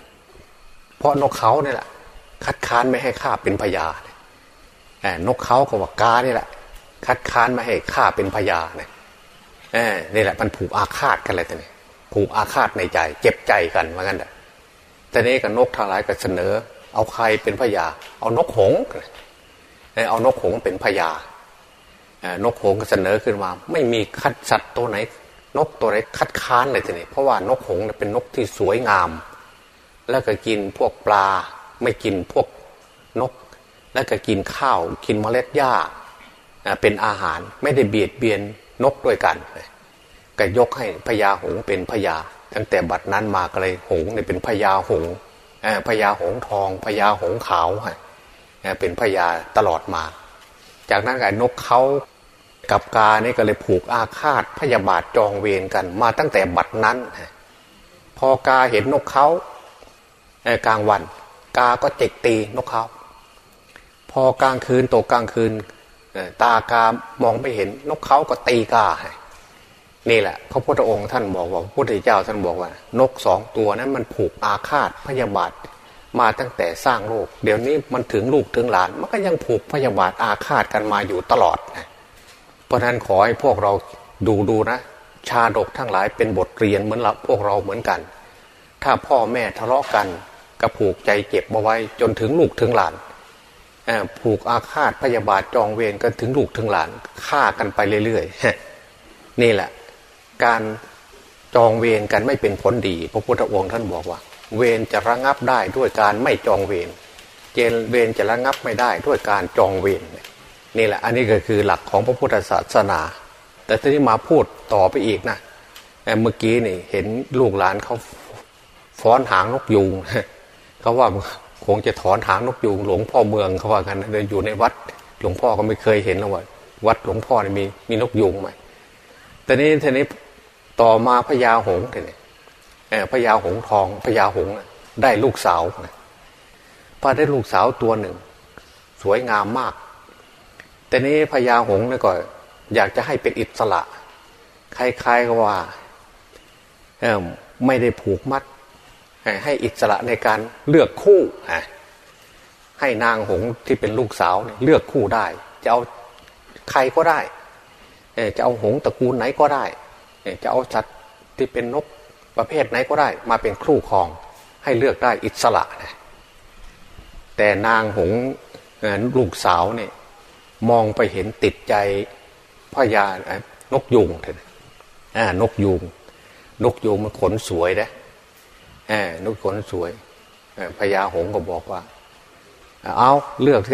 เพราะนกเขาเนี่ยแหละ คัดค้านไม่ให้ข้าเป็นพยานนกเขาก็ว่ากานี่แหละ คัดค้านม่ให้ข้าเป็นพยาเนี่ยนี่แหละมันผูกอาฆาตกันเลยทีนี้ผูกอาฆาตในใจ เจ็บใจกันว่างั้นแหละแต่นี้กับนกทลายก็เสนอ เอาใครเป็นพญาเอานกหงเอานกหงเป็นพญานกหงก็เสนอขึ้นมาไม่มีคัดสัตว์ตัวไหน นกตัวไหนคัดค้านเลยทีนี้เพราะว่านกหงเป็นนกที่สวยงาม แล้วก็กินพวกปลา ไม่กินพวกนก แล้วก็กินข้าว กินเมล็ดหญ้า เป็นอาหารไม่ได้เบียดเบียนนกด้วยกันก็ยกให้พญาหงเป็นพญาตั้งแต่บัดนั้นมาก็เลยหงเนี่ยเป็นพญาหงพญาหงทองพญาหงขาวเป็นพญาตลอดมา จากนั้นไอ้นกเขากับกาเนี่ยก็เลยผูกอาฆาตพยาบาทจองเวรกันมาตั้งแต่บัดนั้น พอกาเห็นนกเขากลางวัน กาก็เจ็กตีนกเขาพอกลางคืนตกกลางคืน ตากามองไม่เห็น นกเขาก็ตีกา นี่แหละ พระพุทธองค์ท่านบอกว่าพระพุทธเจ้าท่านบอกว่า นกสองตัวนั้นมันผูกอาฆาตพยาบาทมาตั้งแต่สร้างโลก เดี๋ยวนี้มันถึงลูกถึงหลาน มันก็ยังผูกพยาบาทอาฆาตกันมาอยู่ตลอดนะเพราะนั้นขอให้พวกเราดูดูนะ ชาดกทั้งหลายเป็นบทเรียนเหมือนเราพวกเราเหมือนกัน ถ้าพ่อแม่ทะเลาะกันก็ผูกใจเจ็บมาไว้จนถึงลูกถึงหลาน ผูกอาฆาตพยาบาทจองเวรกันถึงลูกถึงหลานฆ่ากันไปเรื่อยๆนี่แหละ การจองเวรกันไม่เป็นผลดี พระพุทธองค์ท่านบอกว่า เวรจะระงับได้ด้วยการไม่จองเวรเจนเวรจะระงับไม่ได้ด้วยการจองเวรนี่แหละ อันนี้ก็คือหลักของพระพุทธศาสนา แต่ทีนี้มาพูดต่อไปอีกนะเมื่อกี้นี่เห็นลูกหลานเขาฟ้อนหางนกยูงเขาว่า คงจะถอนหางนกยูงหลวงพ่อเมืองเขาว่ากันเดินอยู่ในวัดหลวงพ่อก็ไม่เคยเห็นแล้วว่าวัดหลวงพ่อนี่มีมีนกยูงไหมแต่นี้ทีนี้ต่อมาพญาหงส์เนี่ยพญาหงส์ทองพญาหงส์ได้ลูกสาวพอได้ลูกสาวตัวหนึ่ง สวยงามมาก แต่นี้พญาหงส์เนี่ยก็อยากจะให้เป็นอิสระ คล้ายๆกับว่าไม่ได้ผูกมัด ให้อิสระในการเลือกคู่ให้นางหงที่เป็นลูกสาวเลือกคู่ได้ จะเอาใครก็ได้จะเอาหงตระกูลไหนก็ได้ จะเอาสัตว์ที่เป็นนกประเภทไหนก็ได้ มาเป็นครูครอง ให้เลือกได้อิสระนะแต่นางหงลูกสาวเนี่ยมองไปเห็นติดใจพญานกยูงเถอะนกยูงนกยูงมันขนสวยนะ นกขนสวยพญาหงก็บอกว่า เอาเลือกเท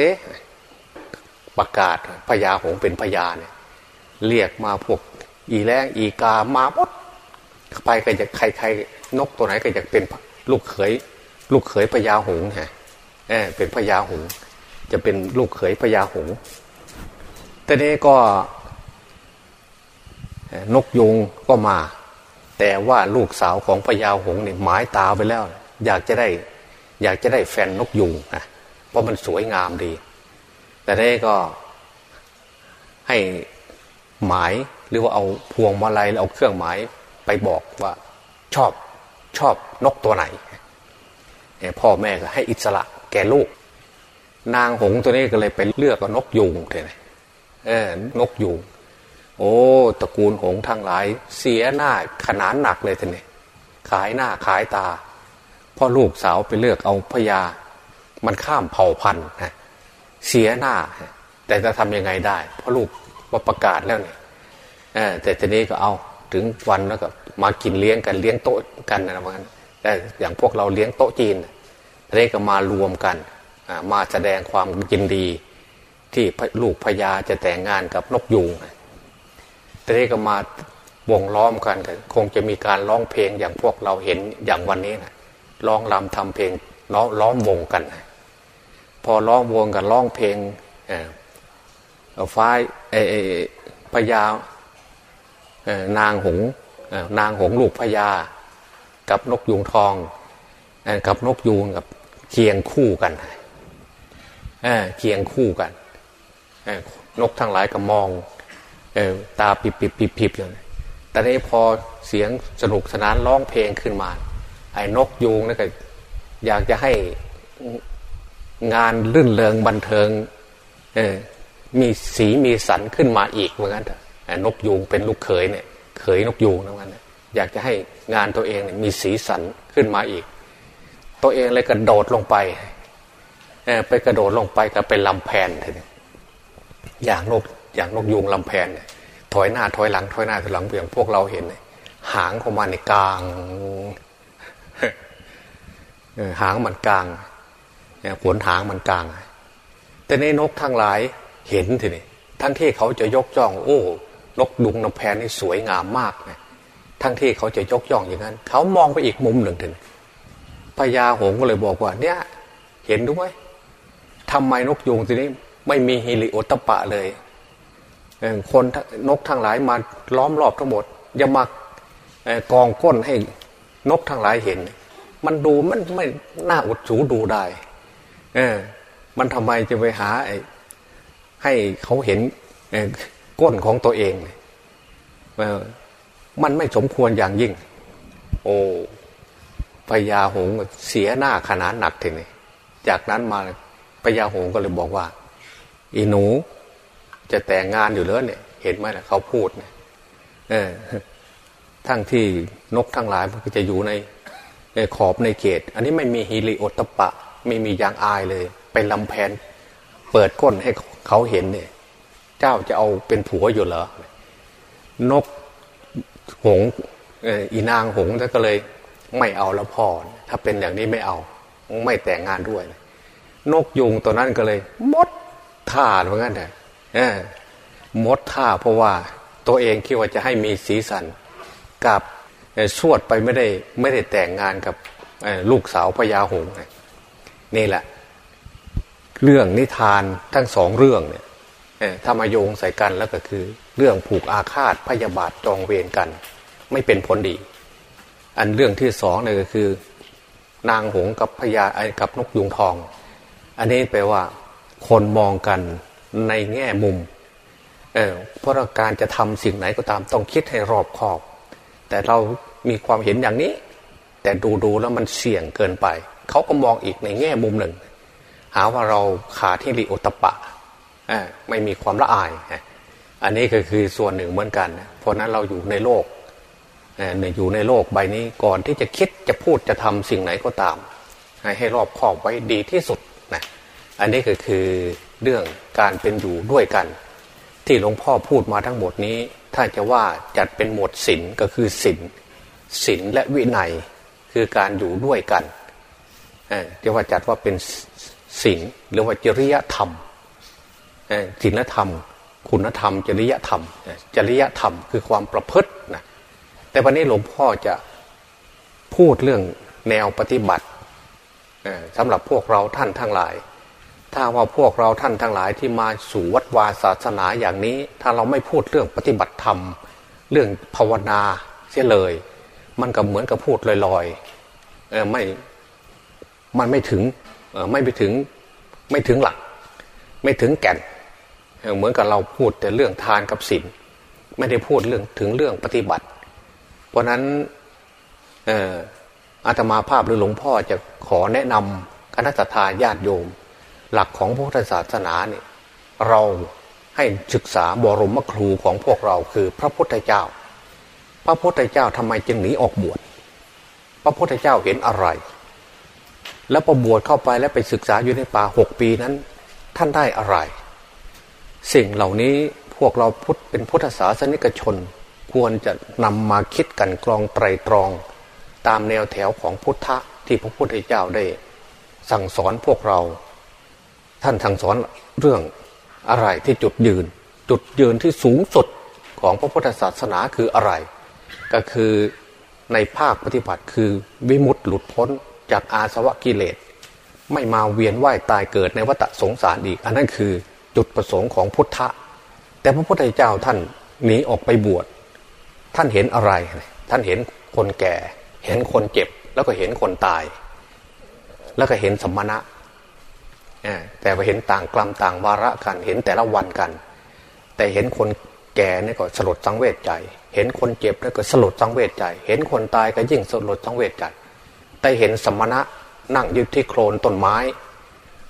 ประกาศพญาหงเป็นพญาเนี่ย เรียกมาพวก อีแรงอีกามาหมดไปก็จะใครใครนกตัวไหนก็อยากเป็นลูกเขยลูกเขยพญาหงฮะเออเป็นพญาหง จะเป็นลูกเขยพญาหงแต่นี้ก็นกยุงก็มา แต่ว่าลูกสาวของพญาหงเนี่ยหมายตาไปแล้ว อยากจะได้ อยากจะได้แฟนนกยุงนะเพราะมันสวยงามดี แต่นี้ก็ให้หมายหรือว่าเอาพวงมาลัยเอาเครื่องหมายไปบอกว่าชอบชอบนกตัวไหนพ่อแม่ก็ให้อิสระแก่ลูก นางหงตัวนี้ก็เลยไปเลือกนกยูงเลยเออนกยูง โอ้ตระกูลหงทั้งหลาย เสียหน้าขนานหนักเลยทีนี้ขายหน้าขายตาพ่อลูกสาวไปเลือกเอาพญามันข้ามเผ่าพันธุ์นะเสียหน้า แต่จะทำยังไงได้พราะลูกว่าประกาศแล้วเนี่ยแต่ทีนี้ก็เอาถึงวันแล้วก็มากินเลี้ยงกันเลี้ยงโต๊ะกันนะมันแต่อย่างพวกเราเลี้ยงโต๊ะจีนเรียกมารวมกันมาแสดงความยินดี ที่ลูกพญาจะแต่งงานกับนกยูง เรียกมาวงล้อมกันคงจะมีการร้องเพลงอย่างพวกเราเห็นอย่างวันนี้นะร้องรำทำเพลงล้อมวงกัน พอร้องวงกันร้องเพลงฟ้าพญานางหงนางหงลูกพญากับนกยุงทองกับนกยูงกับเคียงคู่กันเคียงคู่กันนกทั้งหลายก็มอง ตาปิบปิบปิบปิบอย่างแต่นี้พอเสียงสนุกสนานร้องเพลงขึ้นมา ไอ้นกยูงนั่ก็อยากจะให้งานรื่นเริงบันเทิงมีสีมีสันขึ้นมาอีกเหมือนกันไอ้นกยูงเป็นลูกเขยเนี่ย เขยนกยูงนั่นกันอยากจะให้งานตัวเองเนี่ยมีสีสันขึ้นมาอีก ตัวเองเลยกระโดดลงไปไปกระโดดลงไปก็เป็นลำแพนเลยอย่างนก อย่างนกยูงลำแพนเนี่ยถอยหน้าถอยหลังถอยหน้าถอยหลังอย่างพวกเราเห็น หางของมันในกลางหางมันกลางขนหางมันกลาง แต่ในนกทั้งหลายเห็นทีนี้ทั้งที่เขาจะยกย่อง โอ้ นกดุงน้ำแพนนี่สวยงามมากนะทั้งที่เขาจะยกย่องอย่างนั้น เขามองไปอีกมุมหนึ่งทีนี้พญาหงก็เลยบอกว่า เนี่ย เห็นด้วยทำไมนกยุงทีนี้ ไม่มีฮิริโอตปะเลย คนนกทั้งหลายมาล้อมรอบทั้งหมดอย่ามากองก้นให้นกทั้งหลายเห็น มันดูมันไม่น่าอดสูดูได้เออมันทำไมจะไปหาให้เขาเห็นก้นของตัวเองมันไม่สมควรอย่างยิ่ง โอ้พญาหงเสียหน้าขนาดหนักทีนี้จากนั้นมาพญาหงก็เลยบอกว่า อีหนู จะแต่งงานอยู่เลยเนี่ย เห็นไหมนะเขาพูดเนี่ยเออทั้งที่นกทั้งหลายมันก็จะอยู่ในในขอบในเขต อันนี้ไม่มีฮิริโอตปะ ไม่มียางอายเลยไปลำแพนเปิดก้นให้เขาเห็นเนี่ย เจ้าจะเอาเป็นผัวอยู่เหรอนกหงอีนางหงก็เลย ไม่เอาแล้วพอถ้าเป็นอย่างนี้ไม่เอา ไม่แต่งงานด้วย นกยุงตัวนั้นก็เลยมดท่าเหมือนกันแต่ มดท่าเพราะว่าตัวเองคิดว่าจะให้มีสีสันกับสวดไปไม่ได้ไม่ได้แต่งงานกับลูกสาวพญาหงนี่แหละ เรื่องนิทานทั้งสองเรื่องเนี่ยถ้ามาโยงใส่กันแล้วก็คือ เรื่องผูกอาฆาตพยาบาทจองเวรกัน ไม่เป็นผลดี อันเรื่องที่สองเนี่ยก็คือ นางหงกับพญาไอ้กับนกยุงทอง อันนี้แปลว่า คนมองกัน ในแง่มุมเออเพราะการจะทำสิ่งไหนก็ตามต้องคิดให้รอบคอบ แต่เรามีความเห็นอย่างนี้ แต่ดูดูแล้วมันเสี่ยงเกินไป เขาก็มองอีกในแง่มุมหนึ่ง หาว่าเราขาที่ริโอตปะไม่มีความละอาย อันนี้ก็คือส่วนหนึ่งเหมือนกัน เพราะนั้นเราอยู่ในโลกอยู่ในโลกใบนี้ก่อนที่จะคิดจะพูดจะทำสิ่งไหนก็ตาม ให้ให้รอบคอบไว้ดีที่สุดนะอันนี้ก็คือเรื่องการเป็นอยู่ด้วยกัน ที่หลวงพ่อพูดมาทั้งหมดนี้ ถ้าจะว่าจัดเป็นหมวดศีลก็คือศีลศีลและวินัยคือการอยู่ด้วยกันเรียกว่าจัดว่าเป็นศีลหรือว่าจริยธรรมศีลธรรม คุณธรรม จริยธรรม จริยธรรมคือความประพฤตินะแต่วันนี้หลวงพ่อจะพูดเรื่องแนวปฏิบัติสำหรับพวกเราท่านทั้งหลาย ถ้าว่าพวกเราท่านทั้งหลายที่มาสู่วัดวาศาสนาอย่างนี้ ถ้าเราไม่พูดเรื่องปฏิบัติธรรม เรื่องภาวนาเสียเลย มันก็เหมือนกับพูดลอยๆเออไม่มันไม่ถึงไม่ไปถึงไม่ถึงหลัก ไม่ถึงแก่นเหมือนกับเราพูดแต่เรื่องทานกับศีลไม่ได้พูดเรื่องถึงเรื่องปฏิบัติ เพราะนั้นอาตมาภาพหรือหลวงพ่อจะขอแนะนำคณะทาญาติโยม หลักของพุทธศาสนาเนี่ยเราให้ศึกษาบรมครูของพวกเราคือพระพุทธเจ้า พระพุทธเจ้าทำไมจึงหนีออกบวช พระพุทธเจ้าเห็นอะไร แล้วประบวชเข้าไปแล้วไปศึกษาอยู่ในป่าหกปีนั้น ท่านได้อะไร สิ่งเหล่านี้พวกเราพุทธเป็นพุทธศาสนิกชน ควรจะนำมาคิดกันกรองไตรตรอง ตามแนวแถวของพุทธะที่พระพุทธเจ้าได้ สั่งสอนพวกเรา ท่านสั่งสอนเรื่องอะไรที่จุดยืน จุดยืนที่สูงสุดของพระพุทธศาสนาคืออะไร ก็คือในภาคปฏิบัติคือวิมุตต์หลุดพ้นจากอาสวะกิเลส ไม่มาเวียนว่ายตายเกิดในวัฏสงสารอีก อันนั้นคือจุดประสงค์ของพุทธะ แต่พระพุทธเจ้าท่านหนีออกไปบวชท่านเห็นอะไร ท่านเห็นคนแก่ เห็นคนเจ็บ แล้วก็เห็นคนตาย แล้วก็เห็นสมณะ แต่ว่าเห็นต่างกลัมต่างวาระกัน เห็นแต่ละวันกัน แต่เห็นคนแก่นี่ก็สลดสังเวชใจ เห็นคนเจ็บนี่ก็สลดสังเวชใจ เห็นคนตายก็ยิ่งสลดสังเวชใจ แต่เห็นสมณะนั่งยึดที่โคลนต้นไม้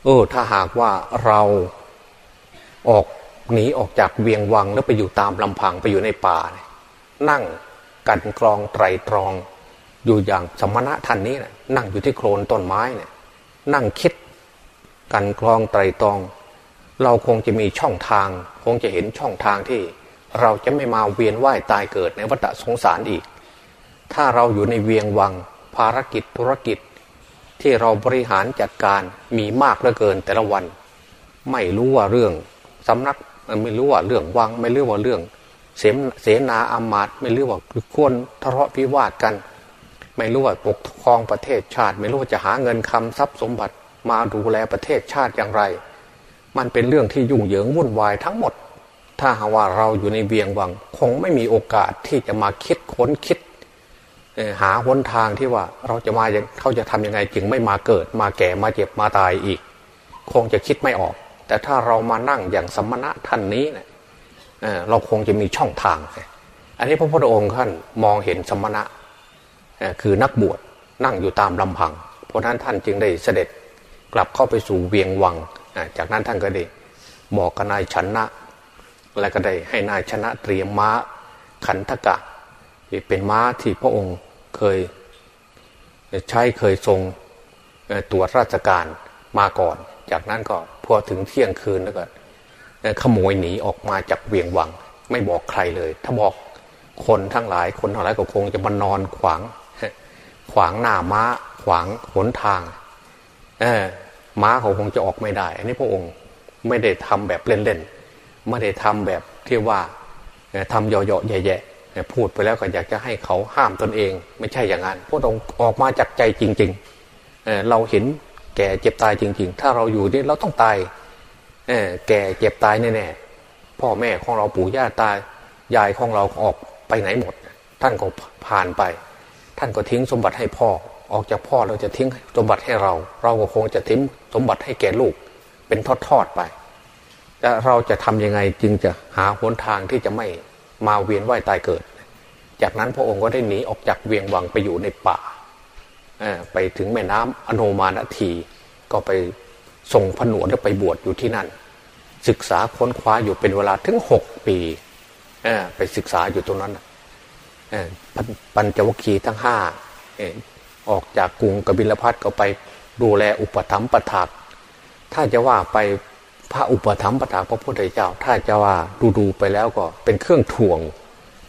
เออถ้าหากว่าเราออกหนีออกจากเวียงวังแล้วไปอยู่ตามลำพังไปอยู่ในป่า นั่งกันกรองไตรตรอง อยู่อย่างสมณะท่านนี้นะนั่งอยู่ที่โคลนต้นไม้เนี่ยนั่งคิด กันกรองไตรตรอง เราคงจะมีช่องทาง คงจะเห็นช่องทางที่ เราจะไม่มาเวียนว่ายตายเกิดในวัฏสงสารอีก ถ้าเราอยู่ในเวียงวัง ภารกิจธุรกิจ ที่เราบริหารจัดการมีมากเหลือเกินแต่ละวัน ไม่รู้ว่าเรื่องสำนักไม่รู้ว่าเรื่องวัง ไม่รู้ว่าเรื่อง เสมเสนาอามาตไม่รู้ว่าควรทะเลาะพิวาทกัน ไม่รู้ว่าปกครองประเทศชาติ ไม่รู้ว่าจะหาเงินคำทรัพย์สมบัติ มาดูแลประเทศชาติอย่างไร มันเป็นเรื่องที่ยุ่งเหยิงวุ่นวายทั้งหมด ถ้าหาว่าเราอยู่ในเบียงวัง คงไม่มีโอกาสที่จะมาคิดค้นคิด หาหนทางที่ว่าเราจะมาเขาจะทํำยังไงจึงไม่มาเกิด มาแก่มาเจ็บมาตายอีก คงจะคิดไม่ออก แต่ถ้าเรามานั่งอย่างสมณะท่านนี้เนะี่ยเราคงจะมีช่องทาง อันนี้พระพุทธองค์ท่านมองเห็นสมณะคือนักบวชนั่งอยู่ตามลำพัง เพราะนั้นท่านจึงได้เสด็จ กลับเข้าไปสู่เวียงวัง จากนั้นท่านก็ได้บอกกับนายชนะ และก็ได้ให้นายชนะเตรียมม้าขันธกะ เป็นม้าที่พระองค์เคยใช้เคยทรงตรวจราชการมาก่อน จากนั้นก็พอถึงเที่ยงคืนแล้วก็ขโมยหนีออกมาจากเวียงวัง ไม่บอกใครเลย ถ้าบอกคนทั้งหลายคนทั้งหลายก็คงจะมานอนขวาง ขวางหน้าม้า ขวางหนทาง เออ ม้าเขาคงจะออกไม่ได้ อันนี้พระองค์ไม่ได้ทำแบบเล่นๆไม่ได้ทำแบบที่ว่าทำเยาะๆแย่ๆพูดไปแล้วก็อยากจะให้เขาห้ามตนเอง ไม่ใช่อย่างนั้นพระองค์ออกมาจากใจจริงๆเเราเห็นแก่เจ็บตายจริง ๆ ถ้าเราอยู่นี่เราต้องตายแก่เจ็บตายแน่ๆพ่อแม่ของเราปู่ย่าตายยายของเราออกไปไหนหมด ท่านก็ผ่านไป ท่านก็ทิ้งสมบัติให้พ่อ ออกจากพ่อเราจะทิ้งสมบัติให้เรา เราก็คงจะทิ้งสมบัติให้แก่ลูก เป็นทอดๆไปแต่เราจะทำยังไงจึงจะหาหนทางที่จะไม่มาเวียนว่ายตายเกิด จากนั้นพระองค์ก็ได้หนีออกจากเวียงวังไปอยู่ในป่าไปถึงแม่น้ำอโนมานที ก็ไปส่งผนวดแล้วไปบวชอยู่ที่นั่น ศึกษาค้นคว้าอยู่เป็นเวลาถึงหกปีไปศึกษาอยู่ตรงนั้นปัญจวคีทั้งห้า ออกจากกรุงกบิลพัทก็ไปดูแลอุปถัมภ์ประทับถ้าจะว่าไปพระอุปถัมภ์ประทับพระพุทธเจ้า ถ้าจะว่าดูดูไปแล้วก็เป็นเครื่องถ่วง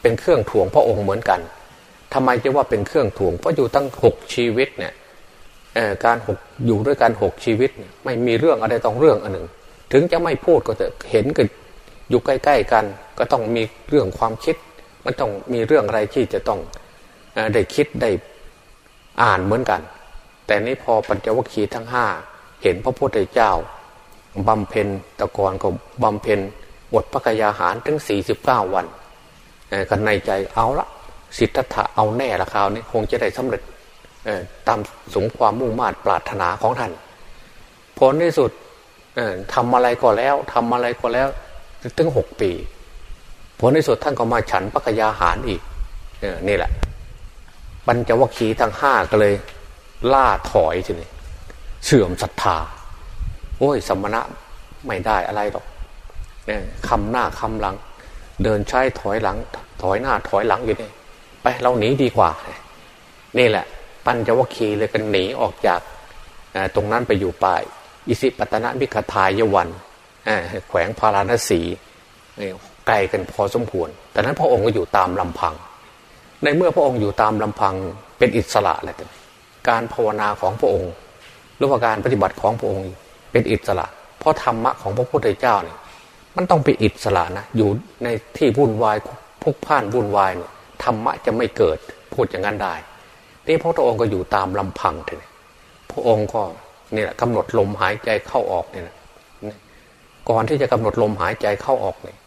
เป็นเครื่องถ่วงพระองค์เหมือนกันทำไมจะว่าเป็นเครื่องถ่วงเพราะอยู่ตั้งหกชีวิตเนี่ยการหกอยู่ด้วยกันหกชีวิต ไม่มีเรื่องอะไรต้องเรื่องอันหนึ่ง ถึงจะไม่พูดก็จะเห็นกันอยู่ใกล้ ๆ กัน ก็ต้องมีเรื่องความคิด มันต้องมีเรื่องอะไรที่จะต้องได้คิดได้ อ่านเหมือนกัน แต่นี้พอปัญจวัคคีย์ทั้งห้าเห็นพระพุทธเจ้าบำเพ็ญตะกอนก็บำเพ็ญอดพระกยาหารถึงสี่สิบเก้าวันกันในใจเอาละสิทธัตถะเอาแน่ละคราวนี้คงจะได้สำเร็จตามสมความมุ่งมา่ปรารถนาของท่านผลที่สุดทำอะไรก็แล้วทำอะไรก็แล้วถึงหกปี ผลที่สุดท่านก็มาฉันพระกยาหารอีกนี่แหละ ปัญจวัคคีย์ทั้งห้าก็เลย ล่าถอยทีนี้เสื่อมศรัทธา โอ้ย สมณะไม่ได้อะไรหรอกเนี่ยคำหน้าคำหลัง เดินใช้ถอยหลัง ถอยหน้าถอยหลังอยู่นี่ไปเราหนีดีกว่า นี่แหละ ปัญจวัคคีย์เลยกันหนีออกจากตรงนั้นไปอยู่ป่ายอิสิปตนะมิคทายวันแขวงพาราณสีไกลกันพอสมควร แต่นั้นพระองค์ก็อยู่ตามลำพัง ในเมื่อพระองค์อยู่ตามลำพังเป็นอิสระแหละการภาวนาของพระองค์หรือว่าการปฏิบัติของพระองค์เป็นอิสระ เพราะธรรมะของพระพุทธเจ้าเนี่ยมันต้องเป็นอิสระนะอยู่ในที่วุ่นวายพุกพ่านวุ่นวายเนี่ยธรรมะจะไม่เกิดพูดอย่างนั้นได้นี่พระองค์ก็อยู่ตามลำพังเลยพระองค์ก็นี่แหละกำหนดลมหายใจเข้าออกเนี่ยก่อนที่จะกำหนดลมหายใจเข้าออกเนี่ย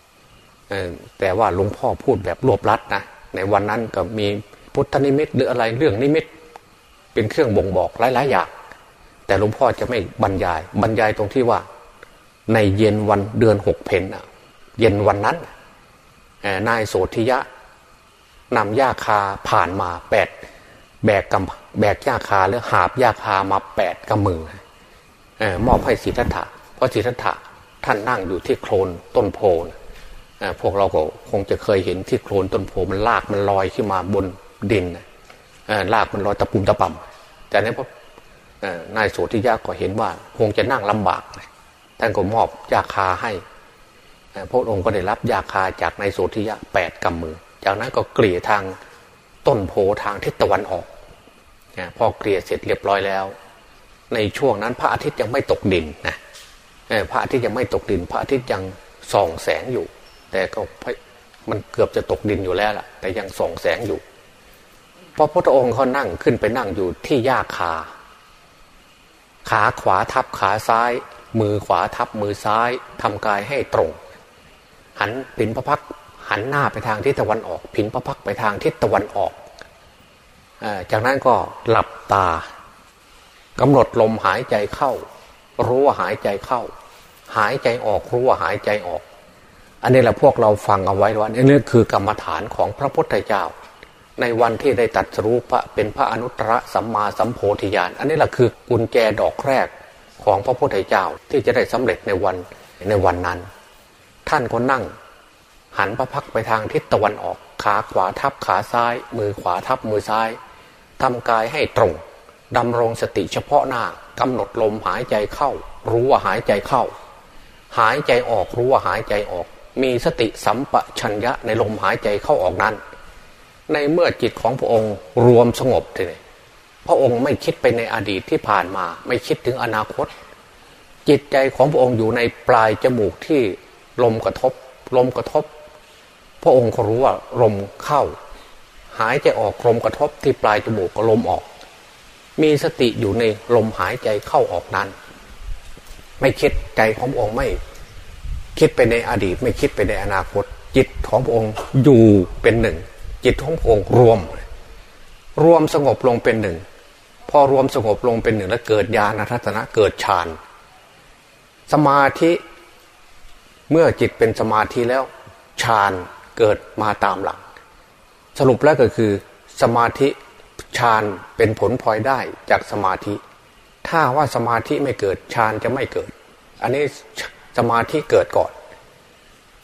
แต่ว่าหลวงพ่อพูดแบบรวบลัดนะ ในวันนั้นก็มีพุทธนิมิตหรืออะไรเรื่องนิมิต เป็นเครื่องบ่งบอกหลายๆอย่างแต่หลวงพ่อจะไม่บรรยาย บรรยายตรงที่ว่า ในเย็นวันเดือนหกเพนเย็นวันนั้นนายโสธิยะนำยาคาผ่านมาแปดแบกกำแบกยาคาหรือหาบยาคามาแปดกำมือมอบให้ศิทธัตถะเพราะศิทธัตถะท่านนั่งอยู่ที่โคลนต้นโพน พวกเราก็คงจะเคยเห็นที่โคลนต้นโพมันลากมันลอยขึ้นมาบนดินลากมันลอยตะปุ่มตะป่ำแต่นี้พนายโสธิยาก็เห็นว่าคงจะนั่งลำบากท่านก็มอบยาคาให้พระองค์ก็ได้รับยาคาจากนายโสธิยะแปดกำมือ จากนั้นก็เกลี่ยทางต้นโพทางทิศตะวันออกพอเกลี่ยเสร็จเรียบร้อยแล้ว ในช่วงนั้นพระอาทิตย์ยังไม่ตกดินนะพระอาทิตย์ยังไม่ตกดิน พระอาทิตย์ยังส่องแสงอยู่ แต่ก็มันเกือบจะตกดินอยู่แล้วล่ะ แต่ยังส่องแสงอยู่พอพระองค์เขานั่งขึ้นไปนั่งอยู่ที่หญ้าคา ขาขวาทับขาซ้าย มือขวาทับมือซ้ายทำกายให้ตรง หันปินพระพักหันหน้าไปทางทิศตะวันออกผินพระพักไปทางทิศตะวันออก จากนั้นก็หลับตากำหนดลมหายใจเข้า รู้ว่าหายใจเข้า หายใจออกรู้ว่าหายใจออก อันนี้แหละพวกเราฟังเอาไว้ว่านี่คือกรรมฐานของพระพุทธเจ้า ในวันที่ได้ตัดรู้พระเป็นพระอนุตตรสัมมาสัมโพธิญาณอันนี้แหละคือกุญแจดอกแรกของพระพุทธเจ้าที่จะได้สำเร็จในวันในวันนั้น ท่านก็นั่ง หันพระพักไปทางทิศตะวันออกขาขวาทับขาซ้าย มือขวาทับมือซ้ายทำกายให้ตรงดำรงสติเฉพาะหน้ากำหนดลมหายใจเข้า รู้ว่าหายใจเข้า หายใจออกรู้ว่าหายใจออก มีสติสัมปชัญญะในลมหายใจเข้าออกนั้น ในเมื่อจิตของพระองค์รวมสงบเลยพระองค์ไม่คิดไปในอดีตที่ผ่านมา ไม่คิดถึงอนาคต จิตใจของพระองค์อยู่ในปลายจมูกที่ลมกระทบ ลมกระทบ พระองค์ก็รู้ว่าลมเข้า หายใจออกลมกระทบที่ปลายจมูกก็ลมออก มีสติอยู่ในลมหายใจเข้าออกนั้น ไม่คิดใจขององค์ไม่ คิดไปในอดีตไม่คิดไปในอนาคต จิตของพระองค์อยู่เป็นหนึ่ง จิตของพระองค์รวม รวมสงบลงเป็นหนึ่ง พอรวมสงบลงเป็นหนึ่งแล้วเกิดญาณทัศนะเกิดฌานสมาธิเมื่อจิตเป็นสมาธิแล้วฌานเกิดมาตามหลัง สรุปแล้วก็คือสมาธิฌานเป็นผลพลอยได้จากสมาธิ ถ้าว่าสมาธิไม่เกิดฌานจะไม่เกิด อันนี้ สมาธิเกิดก่อน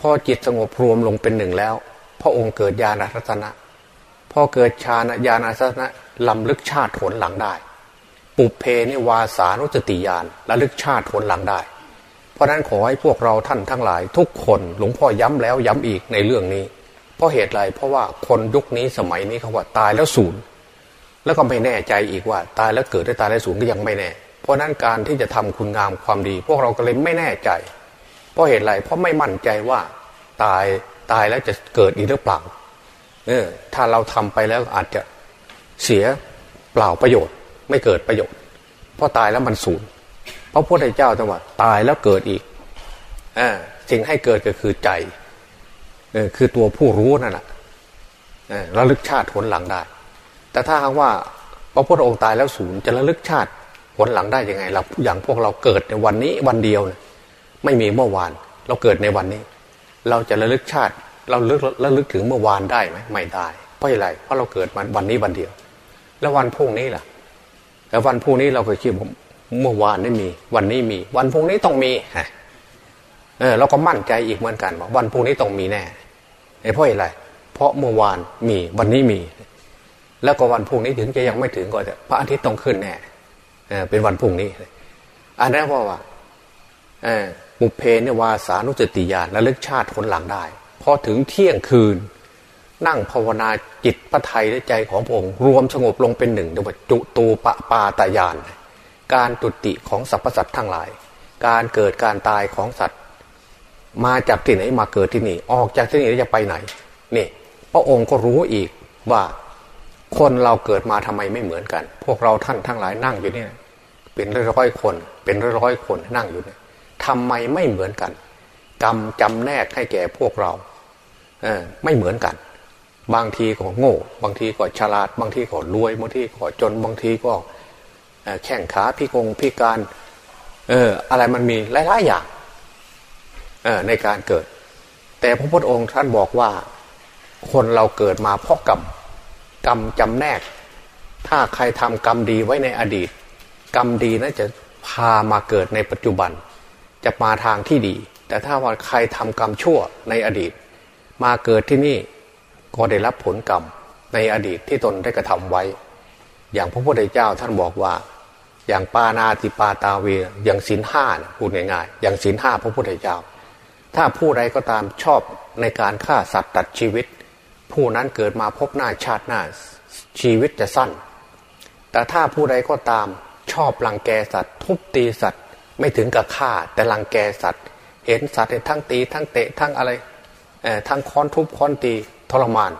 พอจิตสงบรวมลงเป็นหนึ่งแล้ว พระองค์เกิดญาณรัตนะพอเกิดฌานญาณรัตนะลำลึกชาติผลหลังได้ ปุเพนิวาสานุสติญาณระลึกชาติผลหลังได้ เพราะนั้นขอให้พวกเราท่านทั้งหลาย ทุกคนหลวงพ่อย้ำแล้วย้ำอีกในเรื่องนี้เพราะเหตุไรเพราะว่าคนยุคนี้สมัยนี้เขาว่าตายแล้วศูนย์แล้วก็ไม่แน่ใจอีกว่า ตายแล้วเกิดได้ตายแล้วศูนย์ก็ยังไม่แน่ เพราะนั้นการที่จะทำคุณงามความดี พวกเราก็เลยไม่แน่ใจ เพราะเหตุไรเพราะไม่มั่นใจว่าตายตายแล้วจะเกิดอีกหรือเปล่าเออถ้าเราทำไปแล้วอาจจะเสียเปล่าประโยชน์ ไม่เกิดประโยชน์ เพราะตายแล้วมันสูญพระพุทธเจ้าจังหวะตายแล้วเกิดอีกอสิ่งให้เกิดก็คือใจเออคือตัวผู้รู้นั่นแหละระลึกชาติผลหลังได้ แต่ถ้าหากว่าพระพุทธองค์ตายแล้วสูญจะระลึกชาติผลหลังได้ยังไงเราอย่างพวกเราเกิดในวันนี้วันเดียวเนี่ย ไม่มีเมื่อวาน เราเกิดในวันนี้ เราจะระลึกชาติ เราลึกระลึกถึงเมื่อวานได้ไหมไม่ได้เพราะอะไรเพราะเราเกิดมันวันนี้วันเดียว แล้ววันพรุ่งนี้ล่ะแล้ววันพรุ่งนี้เราเคยคิดว่าเมื่อวานไม่มี วันนี้มี วันพรุ่งนี้ต้องมีฮะเออเราก็มั่นใจอีกเหมือนกันว่าวันพรุ่งนี้ต้องมีแน่ไอ้เพราะอะไรเพราะเมื่อวานมีวันนี้มี แล้วก็วันพรุ่งนี้ถึงจะยังไม่ถึงก็จะพระอาทิตย์ต้องขึ้นแน่เออเป็นวันพรุ่งนี้อันนั้นเพราะว่า มุเพเนวาสานุสติญาณระลึกชาติผลหลังได้พอถึงเที่ยงคืน นั่งภาวนาจิตพระไทยและใจของพระองค์ รวมสงบลงเป็นหนึ่งเรียกว่าจุตูปปาตายาน การตุติของสรรพสัตว์ทั้งหลาย การเกิดการตายของสัตว์ มาจากที่ไหนมาเกิดที่นี่ ออกจากที่นี่แล้วจะไปไหนนี่พระองค์ก็รู้อีกว่าคนเราเกิดมาทำไมไม่เหมือนกัน พวกเราท่านทั้งหลายนั่งอยู่เนี่ยเป็นร้อยคน เป็นร้อยคนนั่งอยู่เนี่ย ทำไมไม่เหมือนกัน กรรมจำแนกให้แก่พวกเราเออไม่เหมือนกัน บางทีก็โง่ บางทีก็ฉลาด บางทีก็รวย บางทีก็จน บางทีก็แข่งขาพิกงพิการ เออ อะไรมันมีหลายๆอย่างเออในการเกิด แต่พระพุทธองค์ท่านบอกว่า คนเราเกิดมาเพราะกรรมกรรมจำแนก ถ้าใครทำกรรมดีไว้ในอดีต กรรมดีนั้นจะพามาเกิดในปัจจุบัน จะมาทางที่ดี แต่ถ้าว่าใครทำกรรมชั่วในอดีต มาเกิดที่นี่ก็ได้รับผลกรรมในอดีตที่ตนได้กระทำไว้ อย่างพระพุทธเจ้าท่านบอกว่า อย่างปานาติปาตาเวอย่างศีลห้าพูดง่ายๆอย่างศีลห้าพระพุทธเจ้า ถ้าผู้ใดก็ตามชอบในการฆ่าสัตว์ตัดชีวิต ผู้นั้นเกิดมาพบหน้าชาติหน้าชีวิตจะสั้น แต่ถ้าผู้ใดก็ตามชอบรังแกสัตว์ ทุบตีสัตว์ ไม่ถึงกับฆ่า แต่ลังแกสัตว์ เห็นสัตว์ทั้งตี ทั้งเตะทั้งอะไรทั้งค้อนทุบค้อนตีทรมาน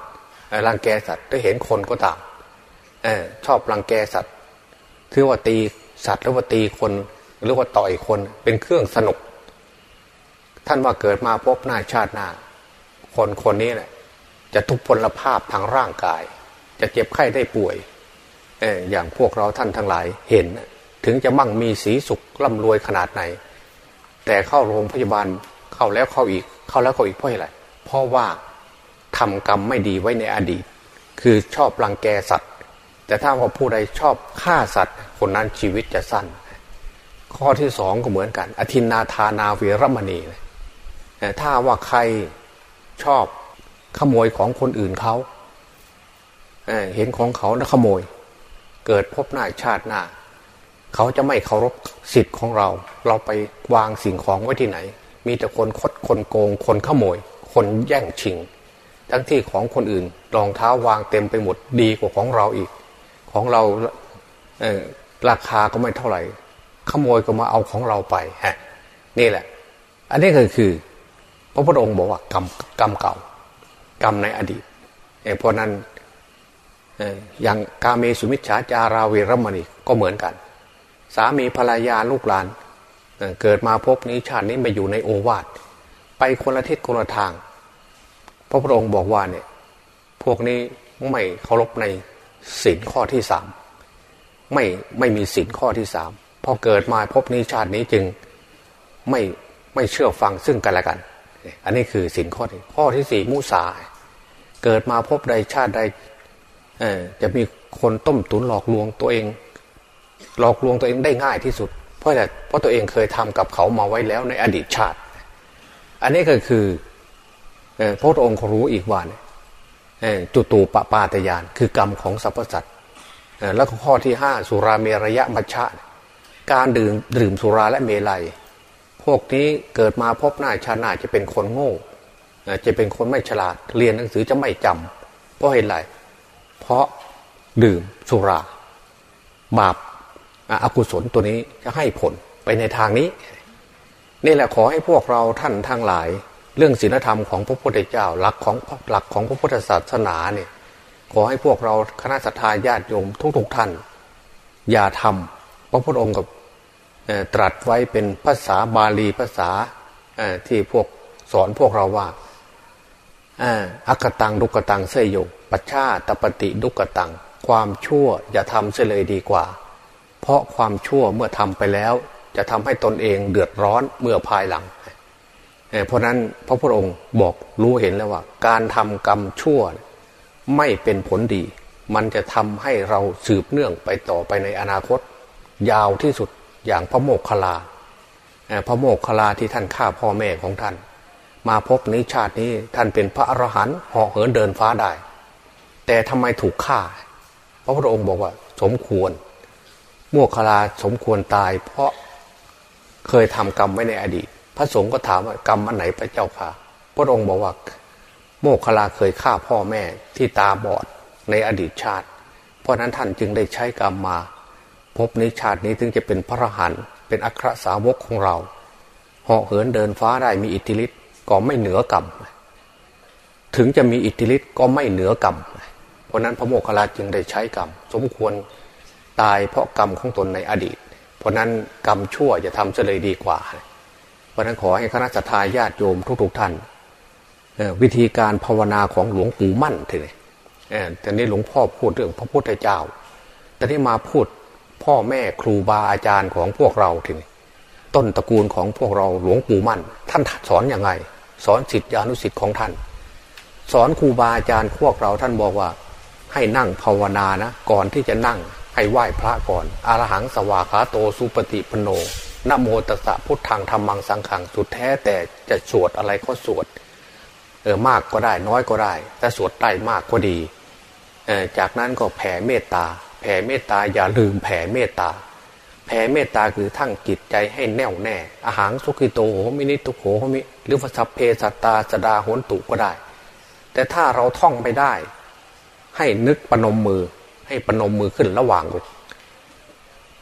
ลังแกสัตว์ถ้าเห็นคนก็ตามชอบลังแกสัตว์ถือว่าตีสัตว์หรือว่าตีคนหรือว่าต่อยคนเป็นเครื่องสนุก ท่านว่าเกิดมาพบหน้าชาติหน้า คนคนนี้แหละจะทุกพลภาพทางร่างกาย จะเจ็บไข้ได้ป่วยอย่างพวกเราท่านทั้งหลายเห็น ถึงจะมั่งมีสีสุขร่ำรวยขนาดไหน แต่เข้าโรงพยาบาลเข้าแล้วเข้าอีก เข้าแล้วเข้าอีกเพราะอะไรเพราะว่าทำกรรมไม่ดีไว้ในอดีต คือชอบรังแกสัตว์ แต่ถ้าว่าผู้ใดชอบฆ่าสัตว์ คนนั้นชีวิตจะสั้น ข้อที่สองก็เหมือนกัน อธินนาธานาเวรมณีถ้าว่าใครชอบขโมยของคนอื่นเขาเห็นของเขาแล้วขโมย เกิดพบหน้าชาติหน้า เขาจะไม่เคารพสิทธิ์ของเรา เราไปวางสิ่งของไว้ที่ไหน มีแต่คนคดคนโกง คนขโมย คนแย่งชิง ทั้งที่ของคนอื่นรองเท้าวางเต็มไปหมดดีกว่าของเราอีก ของเราเราคาก็ไม่เท่าไหร่ ขโมยก็มาเอาของเราไปฮะนี่แหละ อันนี้ก็คือ พระพุทธองค์บอกว่ากรรมกรรมเก่า กรรมในอดีตเพราะนั้นอย่างกาเมสุมิชฌาจาราเวรมณีก็เหมือนกัน สามีภรรยาลูกหลาน เกิดมาพบนี้ชาตินี้มาอยู่ในโอวาทไปคนละทิศคนละทาง พระพุทธองค์บอกว่าเนี่ยพวกนี้ไม่เคารพในศีลข้อที่สามไม่ไม่มีศีลข้อที่สามพอเกิดมาพบนี้ชาตินี้จึงไม่ไม่เชื่อฟังซึ่งกันและกัน อันนี้คือศีลข้อที่ข้อที่สี่มุสา เกิดมาพบใดชาติใดจะมีคนต้มตุนหลอกลวงตัวเอง หลอกลวงตัวเองได้ง่ายที่สุด เพราะแต่เพราะตัวเองเคยทำกับเขามาไว้แล้วในอดีตชาติ อันนี้ก็คือพระองค์รู้อีกว่าจุตูปปาตยาน คือกรรมของสรรพสัตว์แล้วข้อที่ห้าสุราเมรยะมัชฌะการดื่มดื่มสุราและเมลัย พวกนี้เกิดมาพบหน้าชาติหน้าจะเป็นคนโง่จะเป็นคนไม่ฉลาด เรียนหนังสือจะไม่จำเพราะเหตุไรเพราะดื่มสุรา บาป อกุศลตัวนี้จะให้ผลไปในทางนี้ นี่แหละขอให้พวกเราท่านทั้งหลาย เรื่องศีลธรรมของพระพุทธเจ้าหลักของหลักของพระพุทธศาสนาเนี่ยขอให้พวกเราคณะสัตยาญาติโยมทุกๆทท่าน อย่าทำพระพระองค์กับตรัสไว้เป็นภาษาบาลีภาษาที่พวกสอนพวกเราว่าอักตังดุกตังเสยโยปัชชาตปฏิดุกตัง ความชั่วอย่าทำเสียเลยดีกว่า เพราะความชั่วเมื่อทำไปแล้ว จะทำให้ตนเองเดือดร้อนเมื่อภายหลัง เพราะนั้นพระพุทธองค์บอกรู้เห็นแล้วว่า การทำกรรมชั่วไม่เป็นผลดี มันจะทำให้เราสืบเนื่องไปต่อไปในอนาคต ยาวที่สุดอย่างพระโมกขลาพระโมกขลาที่ท่านฆ่าพ่อแม่ของท่าน มาพบนี้ชาตินี้ท่านเป็นพระอรหันต์เหาะเหินเดินฟ้าได้ แต่ทำไมถูกฆ่า พระพุทธองค์บอกว่า สมควร โมกขลาสมควรตาย เพราะเคยทำกรรมไว้ในอดีต พระสงฆ์ก็ถามว่ากรรมอันไหนพระเจ้าค่ะ พระองค์บอกว่าโมกขลาเคยฆ่าพ่อแม่ที่ตาบอดในอดีตชาติ เพราะนั้นท่านจึงได้ใช้กรรมมา พบนี้ชาตินี้ถึงจะเป็นพระอรหันต์เป็นอัครสาวกของเราเหาะเหินเดินฟ้าได้มีอิทธิฤทธิ์ก็ไม่เหนือกรรมถึงจะมีอิทธิฤทธิ์ก็ไม่เหนือกรรมเพราะนั้นพระโมคคัลลาจึงได้ใช้กรรม สมควร ตายเพราะกรรมของตนในอดีต เพราะนั้นกรรมชั่วจะทำจะเลยดีกว่า เพราะนั้นขอให้คณะสัตยาติโยมทุกๆท่านวิธีการภาวนาของหลวงปู่มั่นทีนี้แต่นี้หลวงพ่อพูดเรื่องพระพุทธเจ้าแต่นี้มาพูดพ่อแม่ครูบาอาจารย์ของพวกเราทีนี้ต้นตระกูลของพวกเราหลวงปู่มั่น ท่านสอนอยังไง สอนสิทธิอนุสิทธิ์ของท่าน สอนครูบาอาจารย์พวกเราท่านบอกว่า ให้นั่งภาวนานะ ก่อนที่จะนั่ง ให้ไหว้พระก่อนอารหังสวาขาโตสุปฏิปโนนโมตัสสะพุทธังธรรมังสังขังสุดแท้แต่จะสวดอะไรก็สวดเออมากก็ได้น้อยก็ได้แต่สวดได้มากก็ดีเออจากนั้นก็แผ่เมตตา แผ่เมตตาอย่าลืมแผ่เมตตา แผ่เมตตาคือทั้งจิตใจให้แน่วแน่ อาหารสุขิโตโหมินิตุโหโหมิหรือว่าสัพเพสัตตาสดาโหนตุก็ได้ แต่ถ้าเราท่องไม่ได้ ให้นึกปนมมือ ให้ปนมมือขึ้นระหว่าง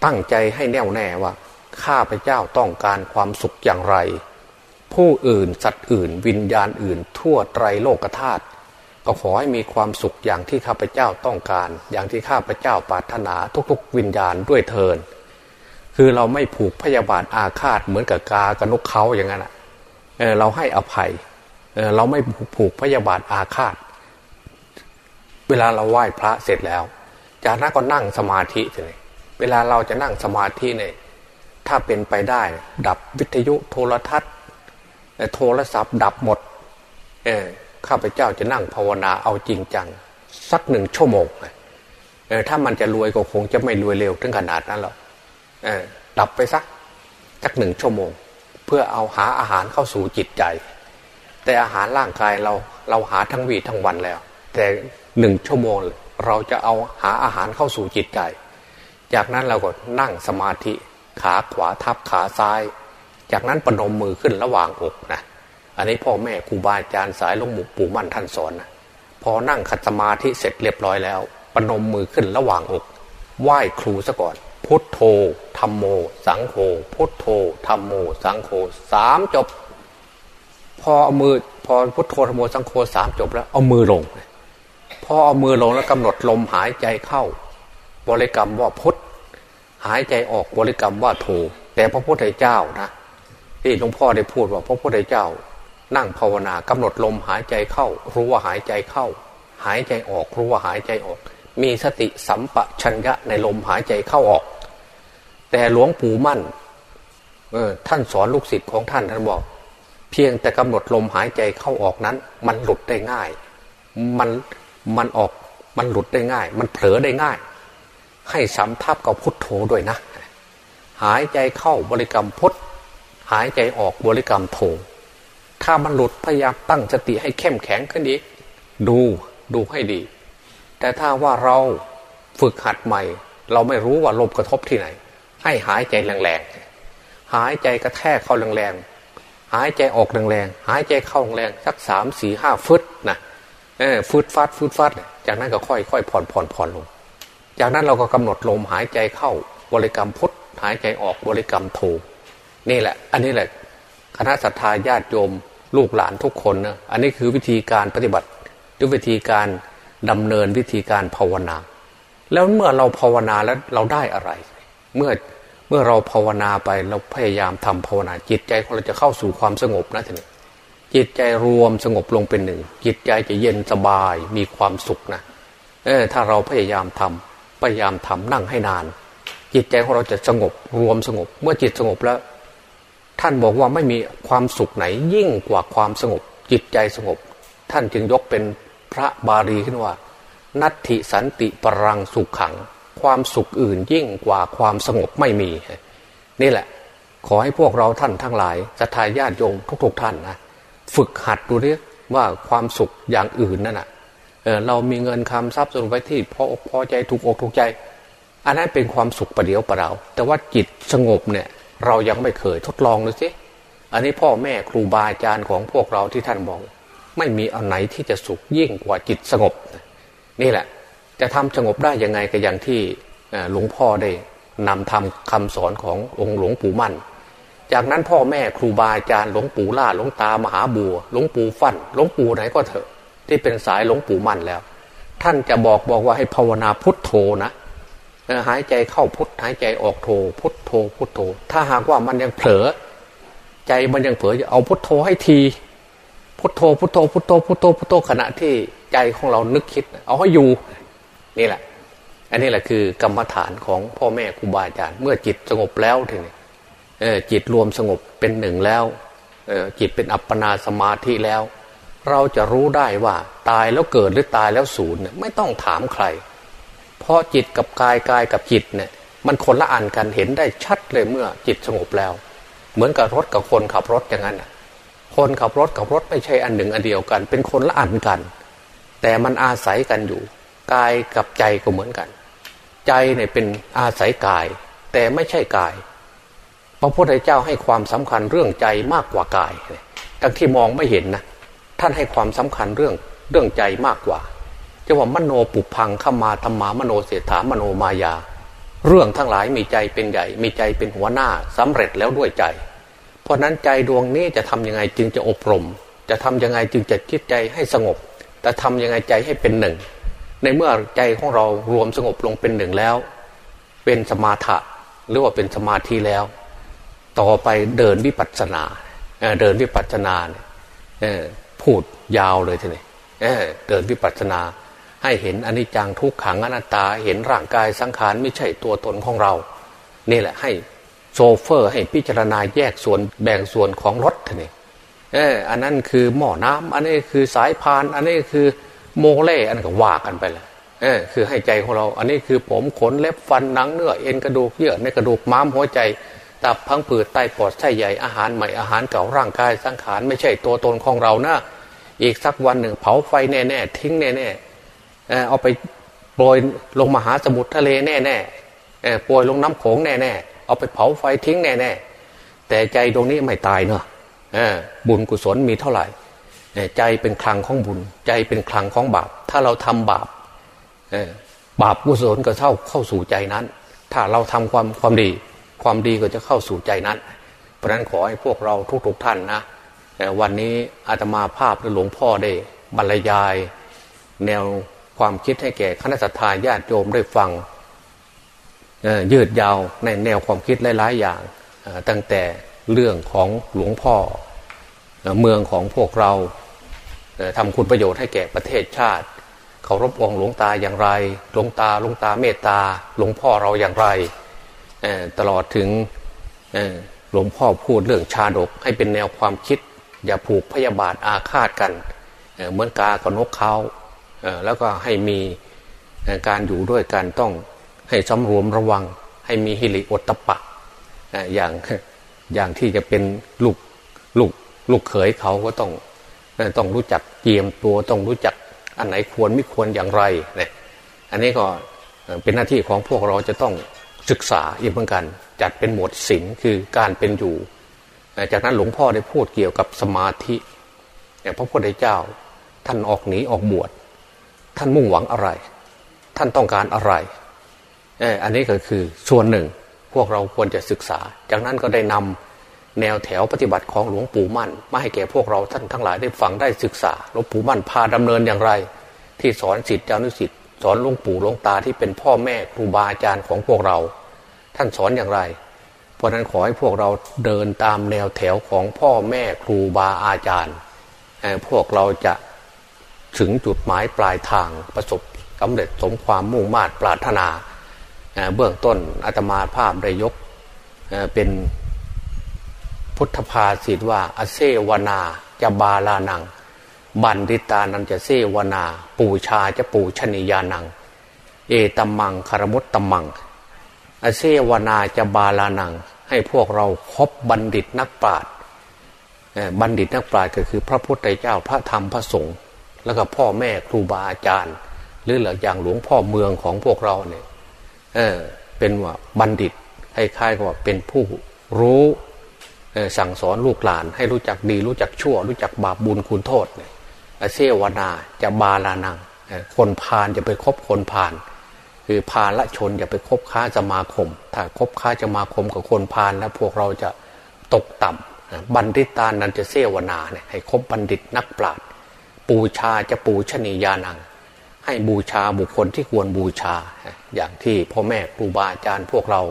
ตั้งใจให้แน่วแน่ว่าข้าพเจ้าต้องการความสุขอย่างไร ผู้อื่นสัตว์อื่น วิญญาณอื่น ทั่วไตรโลกธาตุก็ขอให้มีความสุขอย่างที่ข้าพเจ้าต้องการ อย่างที่ข้าพเจ้าปรารถนาทุกๆ วิญญาณด้วยเทินคือเราไม่ผูกพยาบาทอาฆาตเหมือนกับกากระนกเขาอย่างนั้นเออเราให้อภัยเออเราไม่ผูกพยาบาทอาฆาต เวลาเราไหว้พระเสร็จแล้ว จากนั้นก็นั่งสมาธิเลยเวลาเราจะนั่งสมาธิเนี่ยถ้าเป็นไปได้ ดับวิทยุโทรทัศน์โทรศัพท์ ดับหมด เออข้าพเจ้าจะนั่งภาวนาเอาจริงจัง สักหนึ่งชั่วโมงเออถ้ามันจะรวยก็คงจะไม่รวยเร็วถึงขนาดนั้นหรอกเออดับไปสักสักหนึ่งชั่วโมง เพื่อเอาหาอาหารเข้าสู่จิตใจ แต่อาหารร่างกายเราเราหาทั้งวีทั้งวันแล้ว แต่หนึ่งชั่วโมงเเราจะเอาหาอาหารเข้าสู่จิตใจ จากนั้นเราก็นั่งสมาธิขาขวาทับขาซ้าย จากนั้นปนมมือขึ้นระหว่างอกนะอันนี้พ่อแม่ครูบาอาจารย์สายลงหมู่ปู่มั่นท่านสอนนะพอนั่งคัตสมาธิเสร็จเรียบร้อยแล้วปนมมือขึ้นระหว่างอก ไหว้ครูซะก่อนพุทโธธรรมโม สังโฆพุทโธธรรมโม สังโฆสามจบ พอเอามือพอพุทโธธรรมโมสังโฆสามจบแล้วเอามือลงพ อเอามือลงแล้วกำหนดลมหายใจเข้า บริกรรมว่าพุทหายใจออกบริกรรมว่าโธแต่พระพุทธเจ้านะที่หลวงพ่อได้พูดว่าพระพุทธเจ้า นั่งภาวนากำหนดลมหายใจเข้า รู้ว่าหายใจเข้า หายใจออกรู้ว่าหายใจออก มีสติสัมปชัญญะในลมหายใจเข้าออก แต่หลวงปู่มั่นเออท่านสอนลูกศิษย์ของท่านท่านบอก เพียงแต่กำหนดลมหายใจเข้าออกนั้น มันหลุดได้ง่าย มัน มันออกมันหลุดได้ง่าย มันเผลอได้ง่าย ให้สำทับกับพุทโธด้วยนะ หายใจเข้าบริกรรมพุทหายใจออกบริกรรมโธถ้ามันหลุดพยายามตั้งสติให้เข้มแข็งขึ้นอีกดูดูให้ดี แต่ถ้าว่าเราฝึกหัดใหม่ เราไม่รู้ว่าลมกระทบที่ไหน ให้หายใจแรงๆหายใจกระแทกเข้าแรงๆหายใจออกแรงๆหายใจเข้าแรงสักสามสี่ห้าฟึดนะ เออฟึดฟัดฟึดฟัดจากนั้นก็ค่อยค่อยผ่อนผ่อนผ่อนลง จากนั้นเราก็กำหนดลมหายใจเข้าบริกรรมพุทหายใจออกบริกรรมโทนี่แหละ อันนี้แหละ คณะสัตยาญาติโยมลูกหลานทุกคนนะอันนี้คือวิธีการปฏิบัติด้วยวิธีการดำเนินวิธีการภาวนา แล้วเมื่อเราภาวนาแล้วเราได้อะไร เมื่อเมื่อเราภาวนาไปเราพยายามทำภาวนาจิตใจของเราจะเข้าสู่ความสงบนะทีนี้ จิตใจรวมสงบลงเป็นหนึ่ง จิตใจจะเย็นสบายมีความสุขนะเออถ้าเราพยายามทำพยายามทำนั่งให้นาน จิตใจของเราจะสงบรวมสงบ เมื่อจิตสงบแล้ว ท่านบอกว่าไม่มีความสุขไหนยิ่งกว่าความสงบ จิตใจสงบ ท่านจึงยกเป็นพระบาลีขึ้นว่า นัตถิสันติปรังสุขขัง ความสุขอื่นยิ่งกว่าความสงบไม่มี นี่แหละ ขอให้พวกเราท่านทั้งหลายศรัทธาญาติโยมทุกๆทท่านนะ ฝึกหัดดูเรียกว่าความสุขอย่างอื่นนั่นนะเรามีเงินคำทรัพย์สมไว้ที่พออกพอใจถูกอกถูกใจ อันนั้นเป็นความสุขประเดียวประดาแต่ว่าจิตสงบเนี่ย เรายังไม่เคยทดลองเลยสิอันนี้พ่อแม่ครูบาอาจารย์ของพวกเราที่ท่านบอก ไม่มีอันไหนที่จะสุขยิ่งกว่าจิตสงบ นี่แหละ จะทำสงบได้ยังไงก็อย่างที่หลวงพ่อได้นำทำคำสอนขององค์หลวงปู่มั่น จากนั้นพ่อแม่ครูบาอาจารย์หลวงปู่ล่าหลวงตามหาบัวหลวงปู่ฟัน่นหลวงปู่ไหนก็เถอะ ที่เป็นสายหลวงปู่มั่นแล้ว ท่านจะบอกบอกว่าให้ภาวนาพุทโธนะหายใจเข้าพุทหายใจออกโธพุทโธพุทโธ ถ้าหากว่ามันยังเผลอ ใจมันยังเผลอจะเอาพุทโธให้ที พุทโธพุทโธพุทโธพุทโธพุทโธขณะที่ใจของเรานึกคิด เอาให้อยู่นี่แหละ อันนี้แหละคือกรรมฐานของพ่อแม่ครูบาอาจารย์ เมื่อจิตสงบแล้วทีนี้ จิตรวมสงบเป็นหนึ่งแล้วจิตเป็นอัปปนาสมาธิแล้ว เราจะรู้ได้ว่าตายแล้วเกิดหรือตายแล้วสูญเนี่ยไม่ต้องถามใคร เพราะจิตกับกายกายกับจิตเนี่ยมันคนละอันกันเห็นได้ชัดเลยเมื่อจิตสงบแล้ว เหมือนกับรถกับคนขับรถอย่างนั้นคนขับรถกับรถไม่ใช่อันหนึ่งอันเดียวกัน เป็นคนละอันกัน แต่มันอาศัยกันอยู่ กายกับใจก็เหมือนกัน ใจเนี่ยเป็นอาศัยกาย แต่ไม่ใช่กาย พระพุทธเจ้าให้ความสำคัญเรื่องใจมากกว่ากายทั้งที่มองไม่เห็นนะท่านให้ความสำคัญเรื่องเรื่องใจมากกว่าจะว่ามโนปุพังขมาธรรมามโนเสถามโนมายา เรื่องทั้งหลายมีใจเป็นใหญ่ มีใจเป็นหัวหน้าสำเร็จแล้วด้วยใจ เพราะนั้นใจดวงนี้จะทํำยังไงจึงจะอบรม จะทํำยังไงจึงจะคิดใจให้สงบ แต่ทำยังไงใจให้เป็นหนึ่ง ในเมื่อใจของเรารวมสงบลงเป็นหนึ่งแล้ว เป็นสมาธะหรือว่าเป็นสมาธิแล้ว ต่อไปเดินวิปัสสนาเดินวิปัสสนาพูดยาวเลยทีนี้เดินวิปัสสนา ให้เห็นอนิจจังทุกขังอนัตตา เห็นร่างกายสังขารไม่ใช่ตัวตนของเรา นี่แหละให้โซเฟอร์ให้พิจารณาแยกส่วนแบ่งส่วนของรถนี่เอออันนั้นคือหม้อน้ำอันนี้คือสายพาน อันนี้คือโมเล่อันก็ว่ากันไปเลยเออคือให้ใจของเรา อันนี้คือผมขนเล็บฟันหนังเนื้อเอ็นกระดูกเยื่อในกระดูกม้ามหัวใจ ตับพังผืดไตปอดไส้ใหญ่อาหารใหม่อาหารเก่าร่างกายสังขารไม่ใช่ตัวตนของเรานะอีกสักวันหนึ่งเผาไฟแน่ๆทิ้งแน่ๆเอาไปโปรยลงมหาสมุทรทะเลแน่ๆโปรยลงน้ำโขงแน่ๆเอาไปเผาไฟทิ้งแน่ๆแต่ใจตรงนี้ไม่ตายเนอะบุญกุศลมีเท่าไหร่ใจเป็นคลังของบุญ ใจเป็นคลังของบาป ถ้าเราทำบาปบาปกุศลก็เข้าเข้าสู่ใจนั้น ถ้าเราทำความความดี ความดีก็จะเข้าสู่ใจนั้น เพราะนั้นขอให้พวกเราทุกๆท่านนะวันนี้อาตมาภาพหรือหลวงพ่อได้บรรยาย แนวความคิดให้แก่คณะสัตยาญาติโยมได้ฟังยืดยาวในแนวความคิดหลายๆอย่าง ตั้งแต่เรื่องของหลวงพ่อ เมืองของพวกเราทำคุณประโยชน์ให้แก่ประเทศชาติเคารพองหลวงตาอย่างไร หลวงตาหลวงตาเมตตาหลวงพ่อเราอย่างไร ตลอดถึงหลวงพ่อพูดเรื่องชาดกให้เป็นแนวความคิด อย่าผูกพยาบาทอาฆาตกันเหมือนกากับนกเขาแล้วก็ให้มีการอยู่ด้วยกันต้องให้สำรวมระวัง ให้มีฮิริโอตปะอย่างอย่างที่จะเป็นลูกลูกลูกเขยเขาก็ต้องต้องรู้จักเกียมตัวต้องรู้จักอันไหนควรไม่ควรอย่างไรเนี่ยอันนี้ก็เป็นหน้าที่ของพวกเราจะต้อง ศึกษาอีกเหมือนกัน จัดเป็นหมวดศีลคือการเป็นอยู่ จากนั้นหลวงพ่อได้พูดเกี่ยวกับสมาธิอย่างพระพุทธเจ้าท่านออกหนีออกบวชท่านมุ่งหวังอะไร ท่านต้องการอะไรอันนี้ก็คือส่วนหนึ่งพวกเราควรจะศึกษา จากนั้นก็ได้นำแนวแถวปฏิบัติของหลวงปู่มั่นมาให้แก่พวกเราท่านทั้งหลายได้ฟังได้ศึกษาหลวงปู่มั่นพาดำเนินอย่างไร ที่สอนสิทธิเจ้านุสิทธิ สอนหลวงปู่หลวงตาที่เป็นพ่อแม่ครูบาอาจารย์ของพวกเรา ท่านสอนอย่างไร เพราะนั้นขอให้พวกเราเดินตามแนวแถวของพ่อแม่ครูบาอาจารย์ พวกเราจะถึงจุดหมายปลายทางประสบสำเร็จสมความมุ่งมา่ปรารถนา เบื้องต้นอาตมาภาพได้ยกเป็นพุทธภาษิตว่า อเซวนาจะบาลานัง บันดิตานันจะเซวนา ปูชาจะปูชนียานัง เอตัมมังคารมุตตัมมัง อเซวนาจะบาลานัง ให้พวกเราครบบัณฑิตนักปราชญ์บัณฑิตนักปราชญ์ก็คือพระพุทธเจ้าพระธรรมพระสงฆ์แล้วก็พ่อแม่ครูบาอาจารย์ หรือหลักอย่างหลวงพ่อเมืองของพวกเราเนี่ยเออเป็นว่าบัณฑิตคล้ายๆกับว่าเป็นผู้รู้สั่งสอนลูกหลาน ให้รู้จักดีรู้จักชั่ว รู้จักบาปบุญคุณโทษเนี่ย เสวนาจะบาลานัง คนพาลจะไปคบคนพาลคือพาละชนอย่าไปคบค้าสมาคม ถ้าคบค้าจะมาคมกับคนพาลแล้วพวกเราจะตกต่ำบัณฑิตานันจะเสวนาเนี่ยให้คบบัณฑิตนักปราชญ์ปูชาจะปูชนียานัง ให้บูชาบุคคลที่ควรบูชา อย่างที่พ่อแม่ครูบาอาจารย์พวกเรา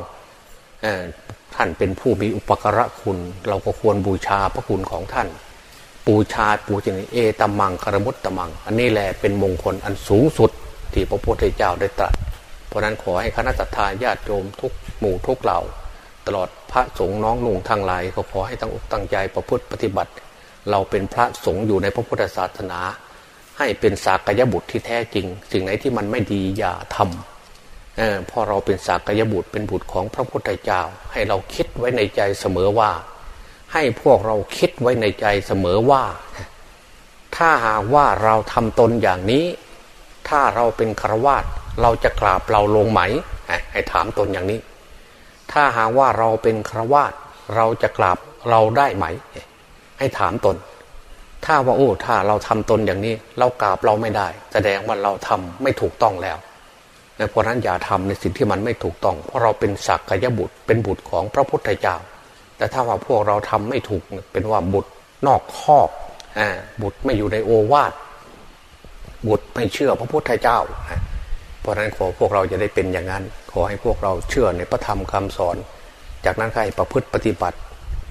ท่านเป็นผู้มีอุปการะคุณ เราก็ควรบูชาพระคุณของท่าน บูชาปูจริงเอตมังคารมุตตมัง อันนี้แหละเป็นมงคลอันสูงสุดที่พระพุทธเจ้าได้ตรัส เพราะนั้นขอให้คณะสัตยาญาติโยมทุกหมู่ทุกเหล่า ตลอดพระสงฆ์น้องลุงทางหลายก็ขอให้ตั้งอกตั้งใจประพฤติปฏิบัติ เราเป็นพระสงฆ์อยู่ในพระพุทธศาสนา ให้เป็นสากยบุตรที่แท้จริง สิ่งไหนที่มันไม่ดีอย่าทำเพอเราเป็นสากยบุตรเป็นบุตรของพระพุทธเจ้า ให้เราคิดไว้ในใจเสมอว่า ให้พวกเราคิดไว้ในใจเสมอว่า ถ้าหากว่าเราทำตนอย่างนี้ ถ้าเราเป็นครวาตเราจะกราบเราลงไหม ให้ถามตนอย่างนี้ ถ้าหากว่าเราเป็นครวาตเราจะกราบเราได้ไหม ให้ถามตน ถ้าว่าโอ้ถ้าเราทำตนอย่างนี้ เรากราบเราไม่ได้ แสดงว่าเราทำไม่ถูกต้องแล้วเพราะนั้นอย่าทำในสิ่งที่มันไม่ถูกต้อง เพราะเราเป็นศักยบุตรเป็นบุตรของพระพุทธเจ้า แต่ถ้าว่าพวกเราทำไม่ถูกเป็นว่าบุตรนอกคอกบุตรไม่อยู่ในโอวาทบุตรไม่เชื่อพระพุทธเจ้า เพราะนั้นขอพวกเราจะได้เป็นอย่างนั้น ขอให้พวกเราเชื่อในพระธรรมคำสอน จากนั้นใครประพฤติปฏิบัติ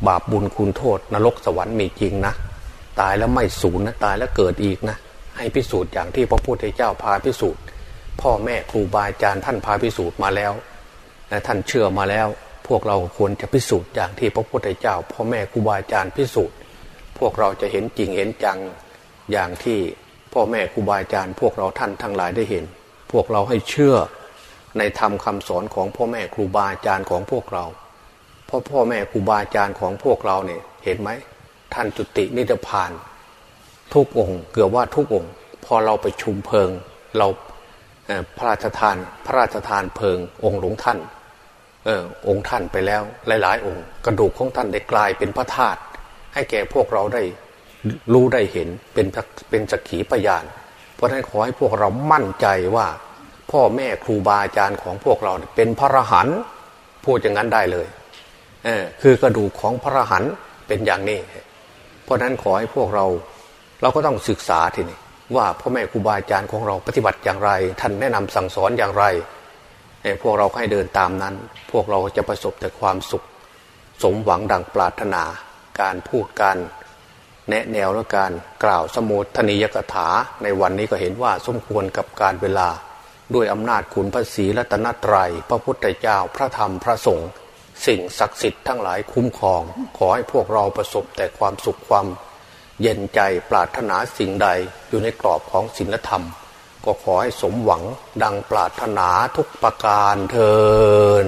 บาปบุญคุณโทษ นรกสวรรค์มีจริงนะ ตายแล้วไม่สูญนะตายแล้วเกิดอีกนะ ให้พิสูจน์อย่างที่พระพุทธเจ้าพาพิสูจน์ พ่อแม่ครูบาอาจารย์ท่านพาพิสูจน์มาแล้วท่านเชื่อมาแล้ว พวกเราควรจะพิสูจน์อย่างที่พระพุทธเจ้าพ่อแม่ครูบาอาจารย์พิสูจน์ พวกเราจะเห็นจริงเห็นจังอย่างที่พ่อแม่ครูบาอาจารย์ พวกเราท่านทั้งหลายได้เห็น พวกเราให้เชื่อในธรรมคาสอนของพ่อแม่ครูบาอาจารย์ของพวกเราเพราะพ่อแม่ครูบาอาจารย์ของพวกเราเนี่ยเห็นไหมท่านจุตินิพพาน ทุกองค์เกือบว่าทุกองค์ พอเราไปชุมเพลิง เราพระราชทานพระราชทานเพลิงองค์หลวงท่าน ออองค์ท่านไปแล้วหลาย ๆ องค์ กระดูกของท่านได้กลายเป็นพระธาตุให้แก่พวกเราได้รู้ได้เห็นเป็นเป็นสักขีพยาน เพราะฉะนั้นขอให้พวกเรามั่นใจว่า พ่อแม่ครูบาอาจารย์ของพวกเราเป็นพระรหันต์พูดอย่างนั้นได้เลยเออคือกระดูกของพระรหันต์เป็นอย่างนี้ เพราะฉะนั้นขอให้พวกเรา เราก็ต้องศึกษาทีนี้ว่าพ่อแม่ครูบาอาจารย์ของเราปฏิบัติอย่างไร ท่านแนะนำสั่งสอนอย่างไร พวกเราให้เดินตามนั้น พวกเราจะประสบแต่ความสุข สมหวังดังปรารถนา การพูดการแนะแนวและการกล่าวสมุทนิยกถา ในวันนี้ก็เห็นว่าสมควรกับการเวลา ด้วยอำนาจคุณพระศรีรัตนตรยัย พระพุทธเจ้าพระธรรมพระสงฆ์สิ่งศักดิ์สิทธิ์ทั้งหลายคุ้มครอง ขอให้พวกเราประสบแต่ความสุขความ เย็นใจปรารถนาสิ่งใดอยู่ในกรอบของศีลธรรม ก็ขอให้สมหวังดังปรารถนาทุกประการเทิน